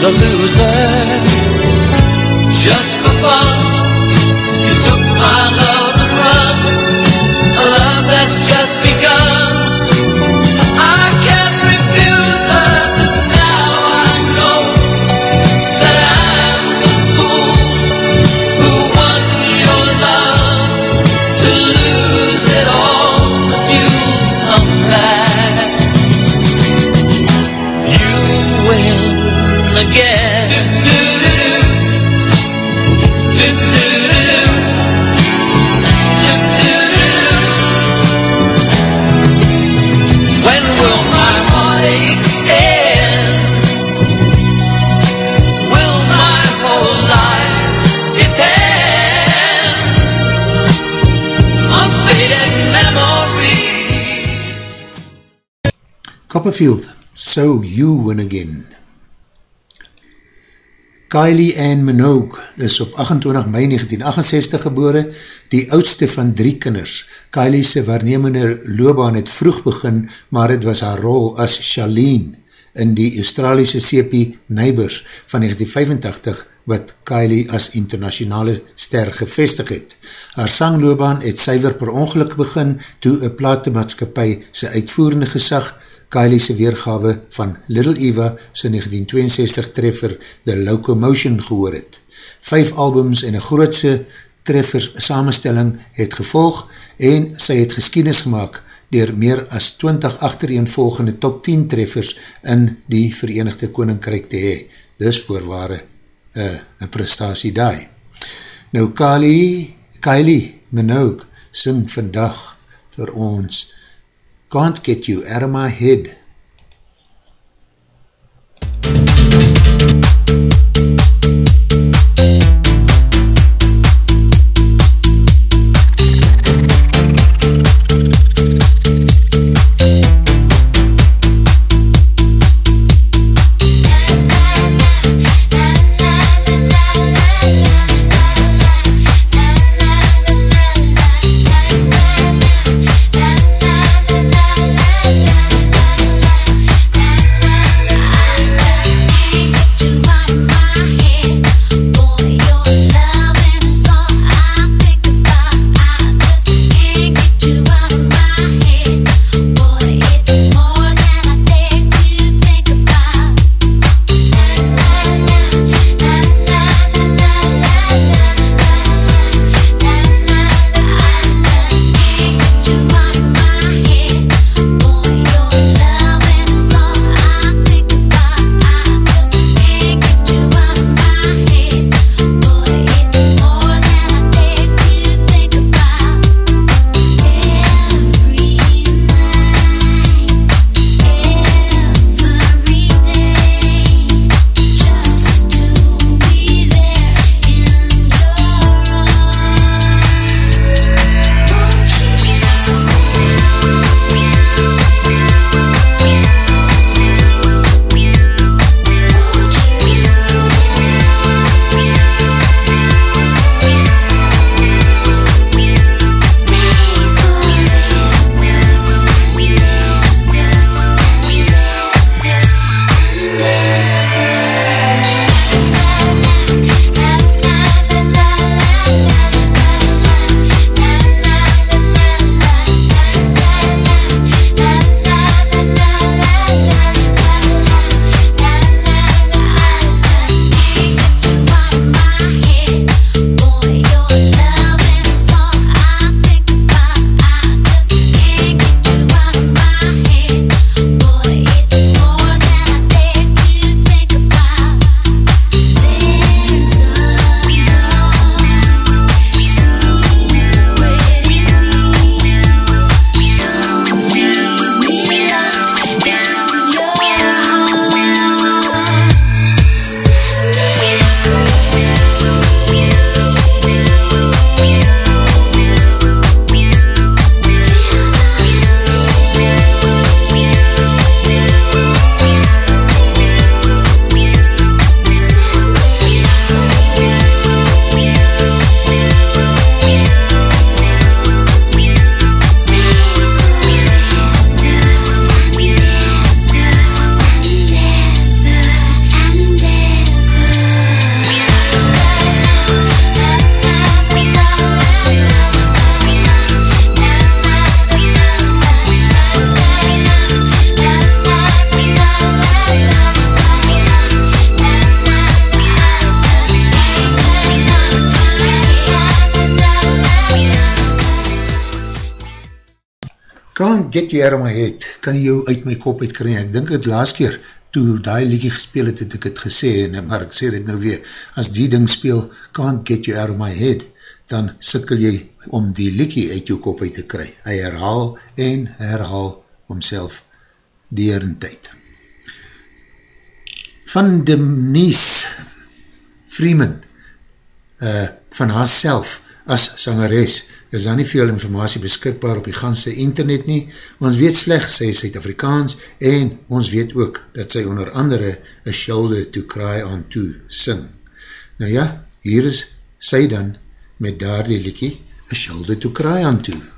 The loser just for fun. Copperfield, So You Win Again. Kylie Ann Minogue is op 28 mei 1968 gebore, die oudste van drie kinders. Kylie se waarnemende loopbaan het vroeg begin, maar het was haar rol as Charlene in die Australiese sepie Neighbours van 1985 wat Kylie as internationale ster gevestig het. Haar sangloobaan het syver per ongeluk begin toe een platemaatskapie sy uitvoerende gesag Kylie se weergawe van Little Eva sy 1962 treffer The Locomotion gehoor het. Vijf albums en een grootse treffers samenstelling het gevolg en sy het geskiednis gemaakt dier meer as 20 achtereenvolgende top 10 treffers in die Verenigde Koninkryk te hee. Dis voorware uh, een prestatie daai. Nou Kylie, Kylie Minogue sing vandag vir ons Can't Get You Out of My Head. Out of My Head, kan jy jou uit my kop uitkring, ek dink het laas keer, toe die liedje gespeel het, het ek het gesê, en, maar ek sê dit nou weer, as die ding speel, Can't Get You Out of My Head, dan sikkel jy om die liedje uit jou kop uit te kry. Hy herhaal en herhaal homself dier in tyd. Van Denise Freeman, uh, van haar self as sangeres, is daar nie veel informatie beskikbaar op die ganse internet nie, ons weet slechts sy is Suid-Afrikaans en ons weet ook dat sy onder andere A Shoulder to Cry on To sing. Nou ja, hier is sy dan met daar die liekie A Shoulder to Cry on To.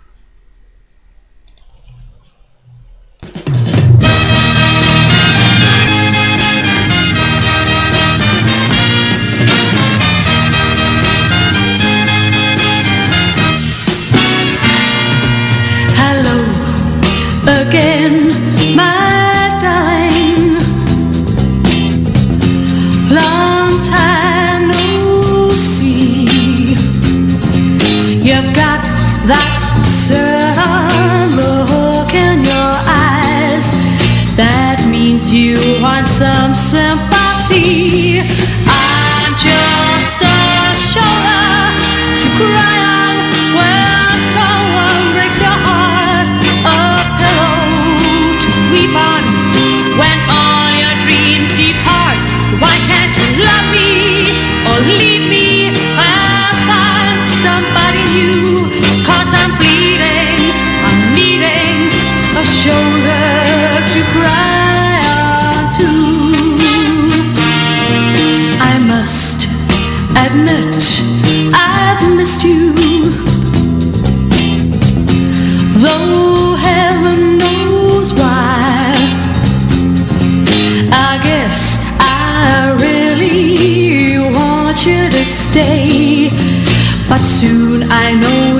I know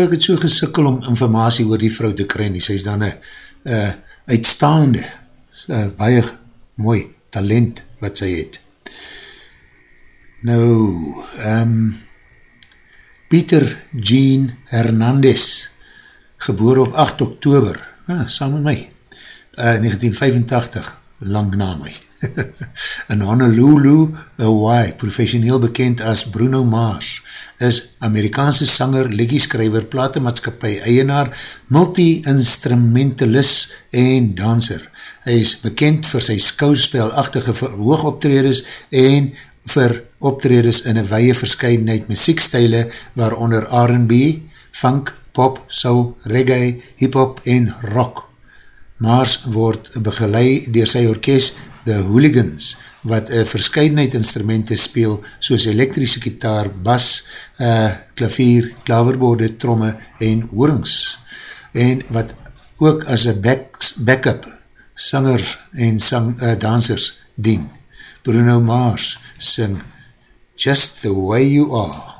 geloof ek het so gesikkel om informatie oor die vrou te kry nie, sy is dan een uh, uitstaande, uh, baie mooi talent wat sy het. Nou, um, Pieter Jean Hernandez, geboor op 8 oktober, ah, saam met my, uh, 1985, lang na my, <laughs> in Honolulu, Hawaii, professioneel bekend as Bruno Mars, is Amerikaanse sanger, leggieskrijver, platemaatskapie, eienaar, multi-instrumentalist en danser. Hy is bekend vir sy skouspelachtige verhoogoptredes en vir optredes in een weie verscheidenheid muziekstijle, waaronder R&B, funk, pop, soul, reggae, hiphop en rock. Mars word begeleid dier sy orkest The Hooligans, wat een verscheidenheid instrumenten speel, soos elektrische gitaar, bas, uh, klavier, klaverbode, tromme en hoorings. En wat ook as een back, backup sanger en sang, uh, dansers dien. Bruno Mars sing Just the Way You Are.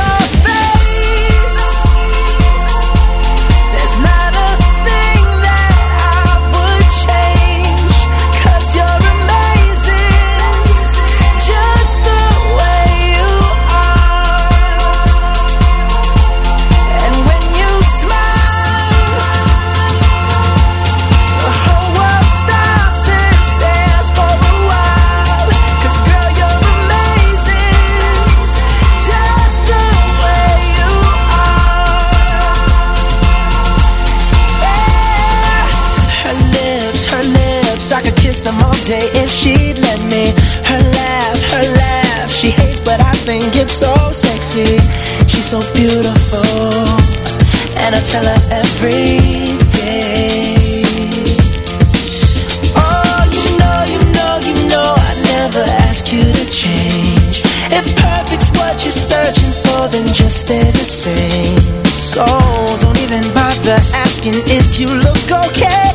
hates, but I think it's so sexy. She's so beautiful, and I tell her every day. Oh, you know, you know, you know, I never ask you to change. If perfect's what you're searching for, then just stay the same. So don't even bother asking if you look okay.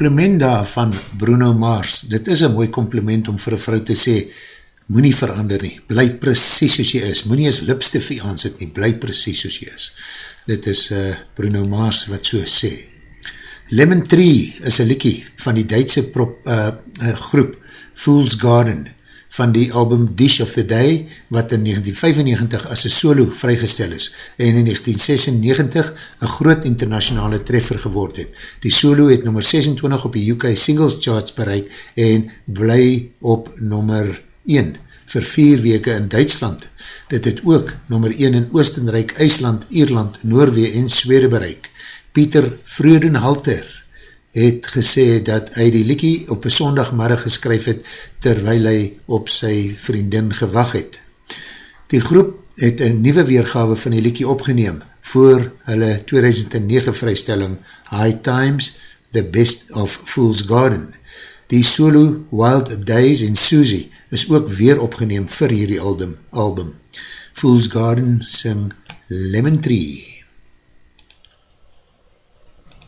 Compliment daar van Bruno Mars, dit is een mooi compliment om vir een vrou te sê, moet nie verander nie, bly precies soos jy is, moet nie as lipstifie aansit nie, bly precies soos jy is. Dit is uh, Bruno Mars wat so sê. Lemon Tree is een liekie van die Duitse prop, uh, uh, groep Fool's Garden van die album Dish of the Day wat in 1995 as een solo vrygestel is en in 1996 een groot internationale treffer geword het. Die solo het nummer 26 op die UK Singles Charts bereik en bly op nummer 1 vir vier weke in Duitsland. Dit het ook nummer 1 in Oostenrijk, IJsland, Ierland, Noorwee en Swede bereik. Pieter Freudenhalter het gesê dat hy die liekie op een sondagmiddag geskryf het terwyl hy op sy vriendin gewag het. Die groep het een nieuwe weergawe van die liekie opgeneem voor hulle 2009 vrystelling High Times, The Best of Fool's Garden. Die solo Wild Days en Susie is ook weer opgeneem vir hierdie album. album. Fool's Garden sing Lemon Tree.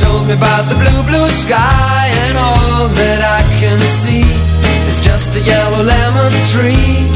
told me about the blue, blue sky, and all that I can see is just a yellow lemon tree.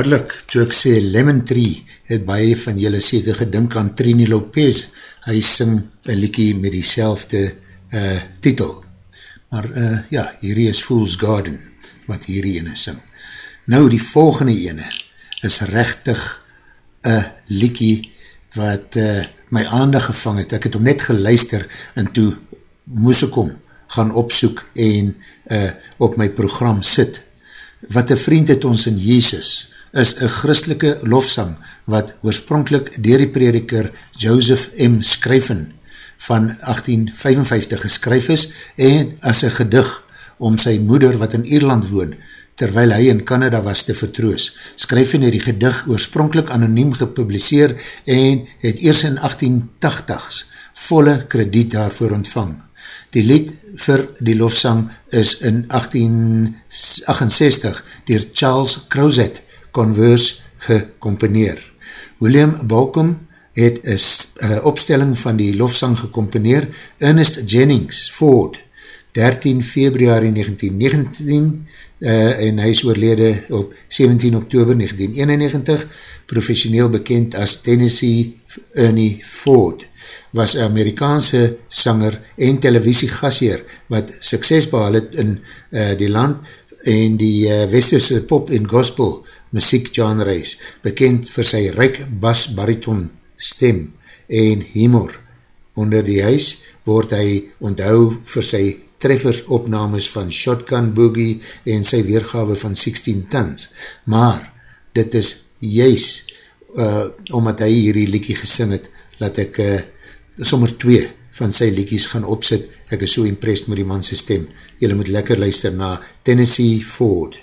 Onmiddellik, toe ek sê Lemon Tree, het baie van julle seker gedink aan Trini Lopez. Hy sing een liekie met die selfde uh, titel. Maar uh, ja, hierdie is Fool's Garden, wat hierdie ene sing. Nou, die volgende ene is rechtig een liekie wat uh, my aandag gevang het. Ek het hom net geluister en toe moes ek hom gaan opsoek en uh, op my program sit. Wat een vriend het ons in Jezus is een christelike lofsang wat oorspronkelijk dier die prediker Joseph M. Skryven van 1855 geskryf is en as een gedig om sy moeder wat in Ierland woon terwyl hy in Canada was te vertroos. Skryven het die gedig oorspronkelijk anoniem gepubliseer en het eers in 1880s volle krediet daarvoor ontvang. Die lied vir die lofsang is in 1868 dier Charles Crozet Converse gecomponeer. William Balcom het een opstelling van die lofsang gecomponeer. Ernest Jennings Ford, 13 februari 1919, uh, en hy is oorlede op 17 oktober 1991, professioneel bekend as Tennessee Ernie Ford was een Amerikaanse sanger en televisiegasheer wat sukses behal het in uh, die land en die uh, westerse pop en gospel muziek genres, bekend vir sy ryk bas bariton stem en humor. Onder die huis word hy onthou vir sy treffers opnames van Shotgun Boogie en sy weergawe van 16 tons. Maar dit is juist uh, omdat hy hierdie liekie gesing het, laat ek uh, sommer twee van sy liekies gaan opsit. Ek is so impressed met die manse stem. Julle moet lekker luister na Tennessee Ford.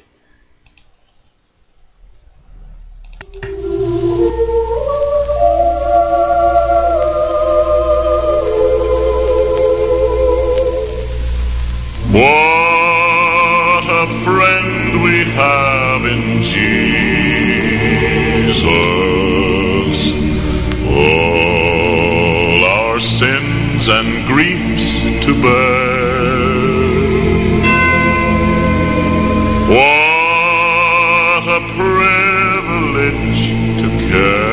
What a friend we have in Jesus. All our sins and griefs to bear. What a privilege to carry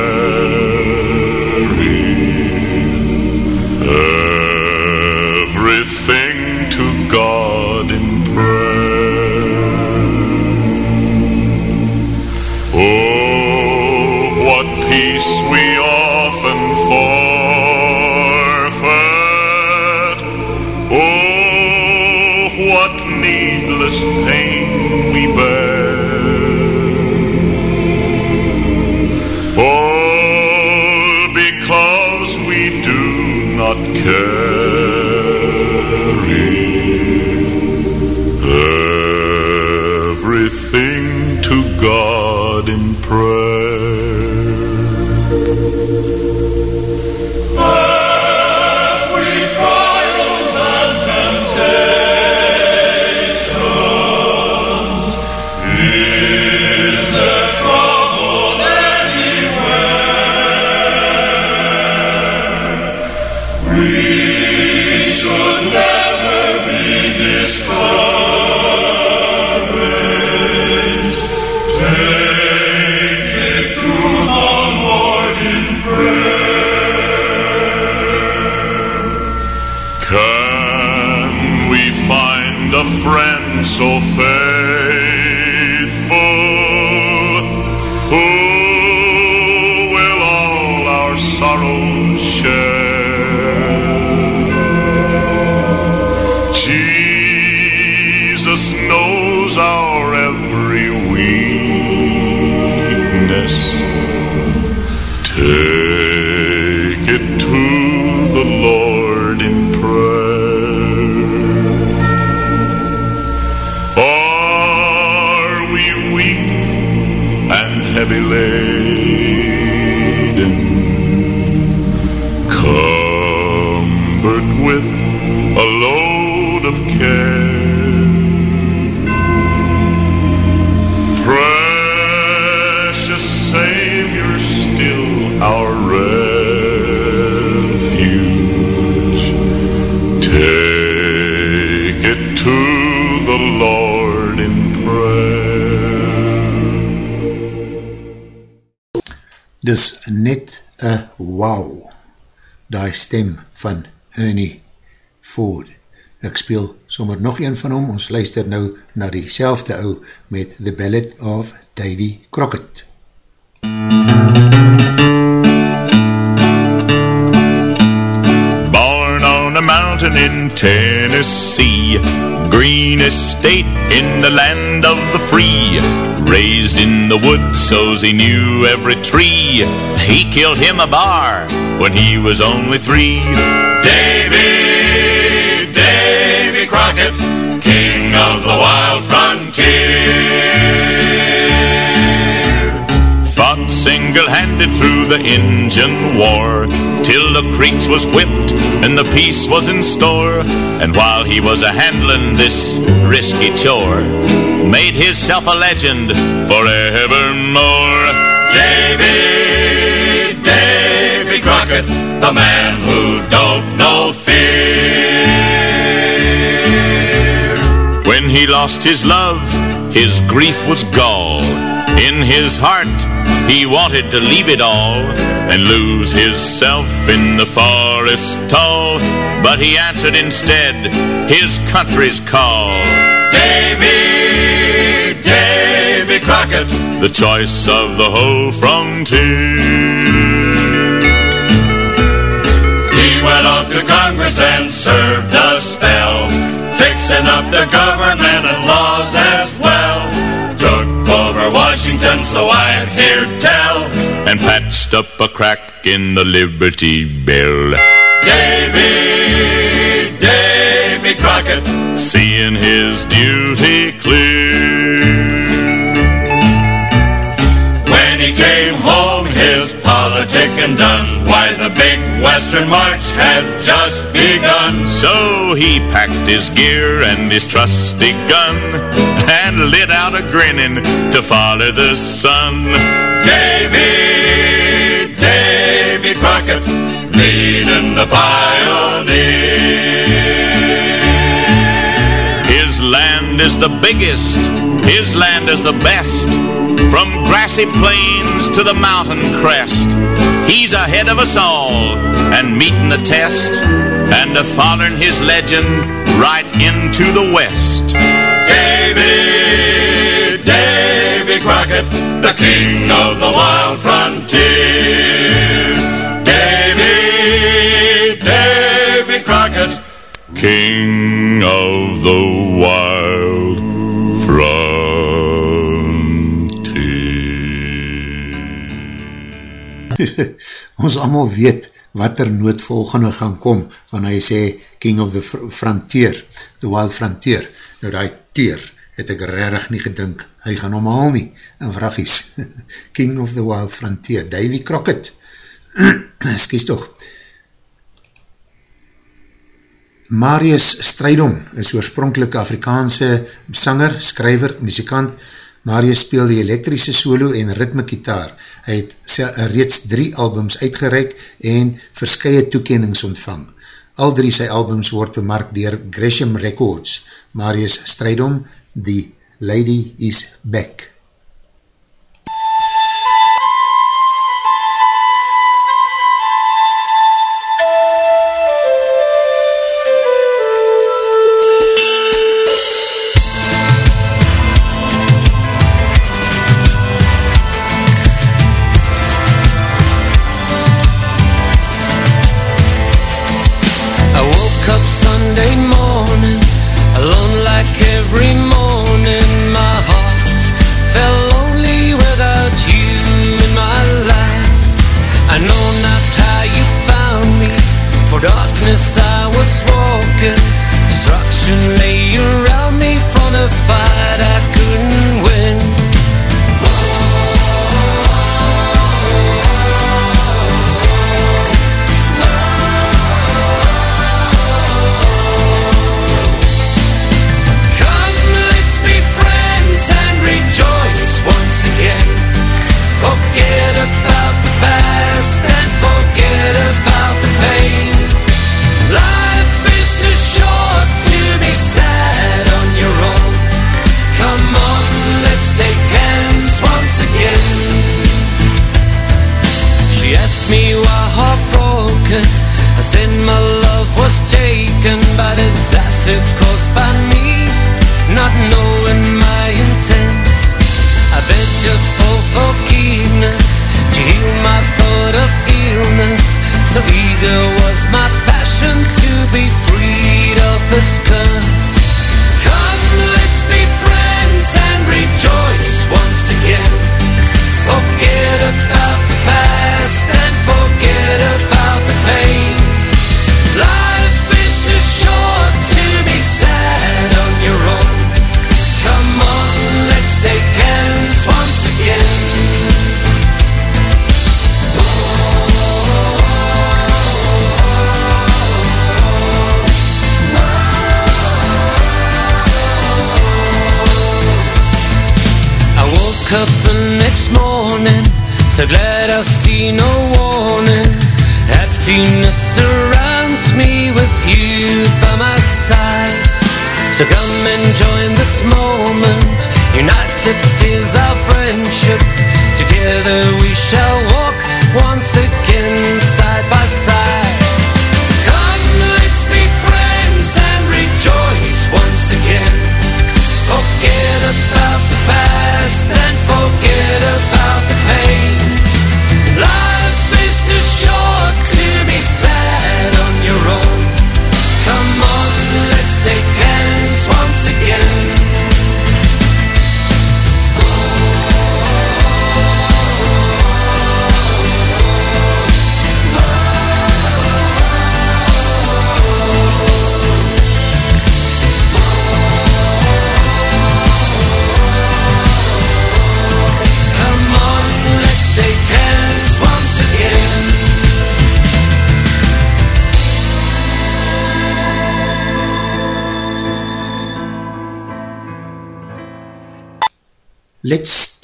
so faithful heavy laden? Cumbered with a load of care. Stem van Ernie Ford. Ek speel sommer nog een van hom, ons luister nou na die selfde ou met The Ballad of Davy Crockett. Born mountain in Tennessee, green estate in the land of the free. Raised in the woods, so he knew every tree. He killed him a bar when he was only three. Davy, the Injun War Till the creeks was whipped and the peace was in store. And while he was a-handling this risky chore Made himself a legend forevermore. Davy, Davy Crockett The man who don't know fear. When he lost his love, his grief was gall. In his heart, he wanted to leave it all and lose himself in the forest tall. But he answered instead his country's call. Davy, Davy Crockett, the choice of the whole frontier. He went off to Congress and served a spell, fixing up the Washington, so I've heard tell, and patched up a crack in the Liberty Bell. Davy, Davy Crockett, seeing his duty clear. His politicking done. Why, the big Western March had just begun. So he packed his gear and his trusty gun and lit out a grinning to follow the sun. Davy, Davy Crockett, leading the pioneer. His land is the biggest, his land is the best. From grassy plains to the mountain crest, he's ahead of us all and meeting the test and a following his legend right into the west. Davy, Davy Crockett, the king of the wild frontier. Davy, Davy Crockett, king of the wild <laughs> ons allemaal weet wat er noodvolgende gaan kom, wanneer hy sê King of the Fr Frontier, the Wild Frontier, nou die teer, het ek rarig nie gedink, hy gaan omhaal nie, in vragies, <laughs> King of the Wild Frontier, Davy Crockett, <clears throat> skies toch, Marius Strijdom is oorspronkelijk Afrikaanse sanger, skryver, muzikant, Marius speel die elektrische solo en ritme kitaar. Hy het reeds drie albums uitgereik en verskye toekennings ontvang. Al drie sy albums word bemarkt dier Gresham Records. Marius Strijdom, The Lady is Back. was walking. Destruction lay around me from the fire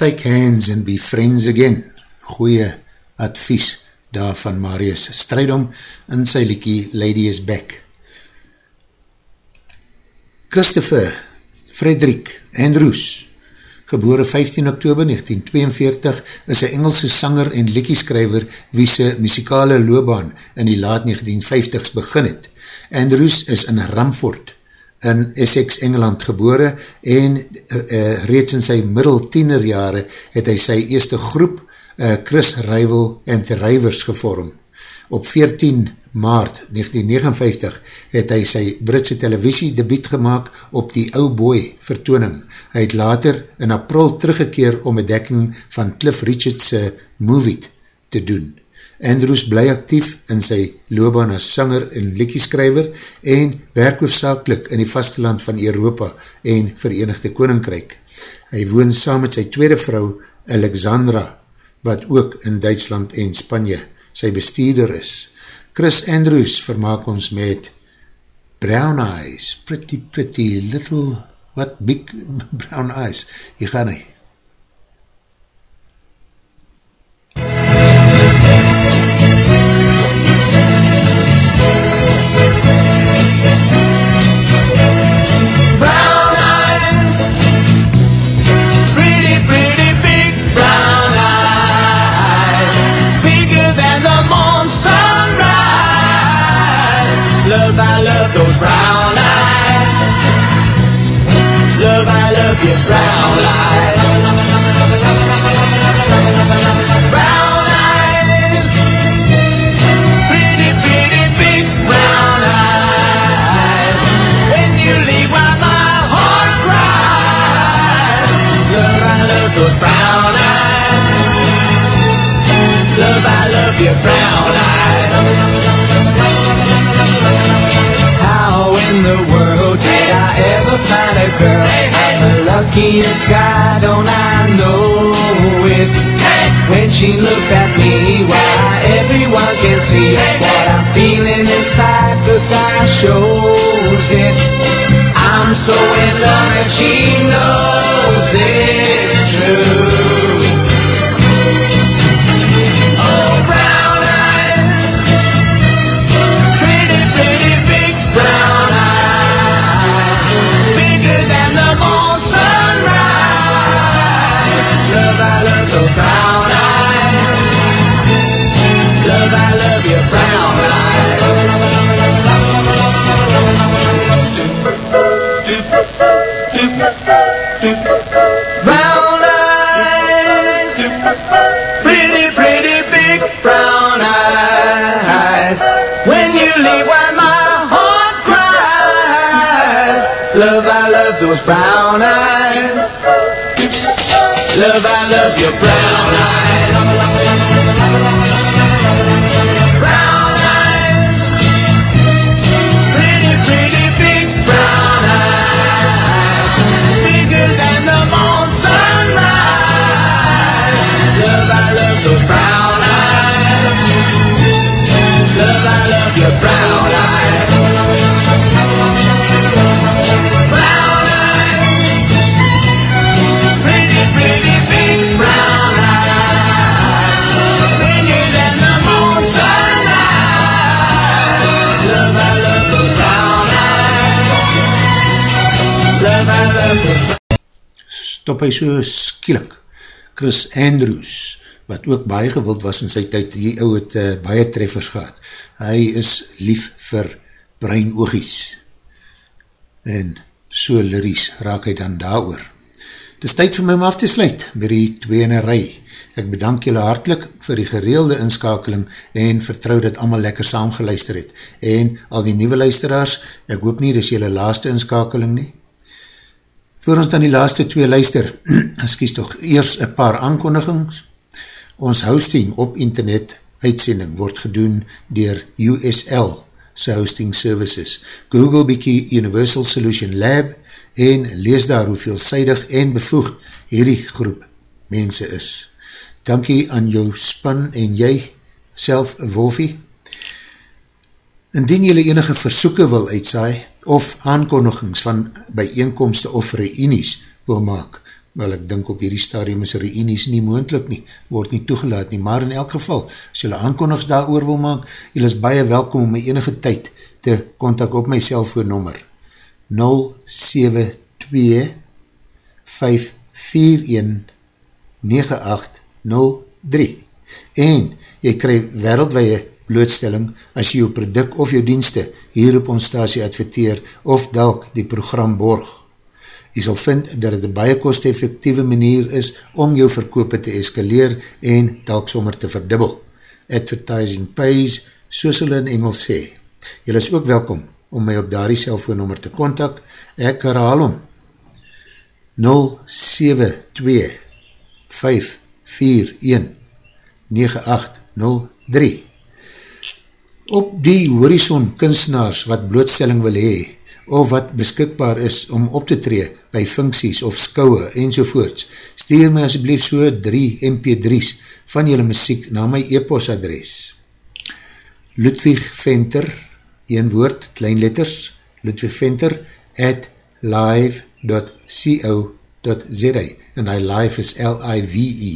take hands and be friends again. Goeie advies daar van Marius Strijdom in sy liekie Lady is Back. Christopher Frederick Andrews, gebore 15 oktober 1942, is een Engelse sanger en liekieskrijver wie sy muzikale loopbaan in die laat 1950s begin het. Andrews is in Ramford in Essex, Engeland gebore en uh, uh, reeds in sy middel tienerjare het hy sy eerste groep uh, Chris Rival and the Rivers gevorm. Op 14 maart 1959 het hy sy Britse televisie debiet gemaakt op die ou boy vertooning. Hy het later in april teruggekeer om een dekking van Cliff Richards' movie te doen. Andrews bly actief in sy loopbaan as sanger en liekieskrijver en werk hoofdzakelijk in die vasteland van Europa en Verenigde Koninkryk. Hy woon saam met sy tweede vrou Alexandra, wat ook in Duitsland en Spanje sy bestuurder is. Chris Andrews vermaak ons met Brown Eyes, pretty pretty little, what big <laughs> brown eyes, hier gaan hy. brown eyes. Pretty, pretty, big brown eyes. When you leave, my heart cries. Those brown eyes. Love, I love your brown eyes. How in the world did I ever find a girl? Hey, hey luckiest guy, don't I know it? When she looks at me, why everyone can see what I'm feeling inside, cause I shows it. I'm so in love and she knows it's true. Brown eyes. Love, I love your brown eyes. Stop hy so skielik. Chris Andrews, wat ook baie gewild was in sy tyd, die ou het uh, baie treffers gehad. Hy is lief vir bruin oogies. En so liries raak hy dan daar oor. Het is tyd vir my om af te sluit met die tweene rij. Ek bedank julle hartlik vir die gereelde inskakeling en vertrou dat allemaal lekker saamgeluister het. En al die nieuwe luisteraars, ek hoop nie, dis julle laaste inskakeling nie. Voor ons dan die laaste twee luister, <clears throat> skies toch eers een paar aankondigings. Ons hosting op internet uitsending word gedoen dier USL, sy hosting services. Google bykie Universal Solution Lab en lees daar hoeveel sydig en bevoegd hierdie groep mense is. Dankie aan jou span en jy self, Wolfie. Indien jylle enige versoeken wil uitsaai of aankondigings van bijeenkomste of reunies wil maak, wel ek dink op hierdie stadium is reunies nie moendlik nie, word nie toegelaat nie, maar in elk geval, as jylle aankondigs daar oor wil maak, jylle is baie welkom om my enige tyd te kontak op my cellfoonnummer 072 541 9803 en jy krij wereldwee blootstelling as jy jou product of jou dienste hier op ons stasie adverteer of dalk die program borg. Jy sal vind dat het een baie kost-effectieve manier is om jou verkoop te eskaleer en dalk sommer te verdubbel. Advertising pays, soos hulle in Engels sê. Jy is ook welkom om my op daardie cellfoonnummer te kontak. Ek herhaal om 072 541 9803 Op die horizon kunstenaars wat blootstelling wil hee, of wat beskikbaar is om op te tree by funksies of skouwe enzovoorts, stuur my asblief so 3 mp3's van jylle muziek na my e-post adres. Ludwig Venter, een woord, klein letters, Ludwig Venter, at live.co.za en die live is L-I-V-E,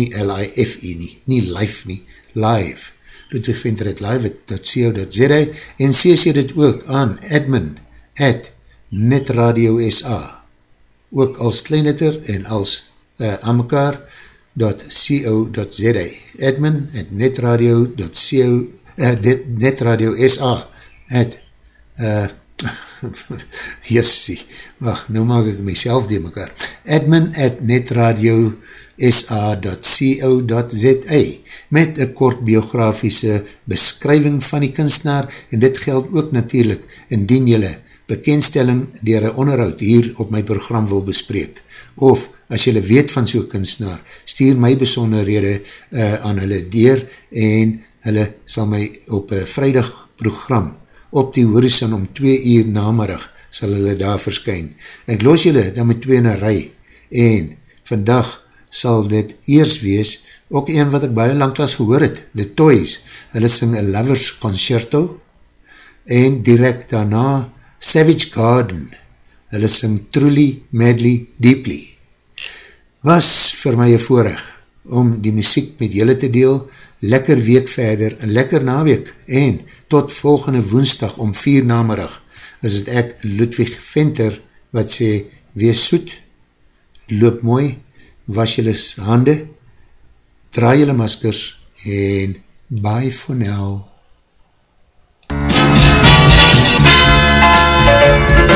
nie L-I-F-E nie, nie live nie, live. Ludwig Venter at live.co.za en cc dit ook aan admin at netradio.sa ook als kleinletter en als uh, aan mekaar .co.za admin at netradio.co uh, netradio.sa at uh, <laughs> jessie, wacht, nou maak ek myself die mekaar admin at netradio.sa sa.co.za met een kort biografiese beskrywing van die kunstenaar en dit geld ook natuurlijk indien jylle bekendstelling dier een onderhoud hier op my program wil bespreek. Of as jylle weet van so'n kunstenaar, stuur my besonderhede uh, aan hulle deur en hulle sal my op een vrijdag program op die horizon om 2 uur sal hulle daar verskyn. Ek los julle dan met twee in een rij en vandag sal dit eers wees, ook een wat ek baie langklaas gehoor het, The Toys, hulle sing A Lover's Concerto en direct daarna Savage Garden, hulle sing Truly, Madly, Deeply. Was vir my een voorrecht om die muziek met julle te deel, lekker week verder, lekker naweek en tot volgende woensdag om vier namerig is het ek, Ludwig Venter, wat sê, wees soet, loop mooi, was jylle hande, draai jylle maskers, en bye for now. Thank you.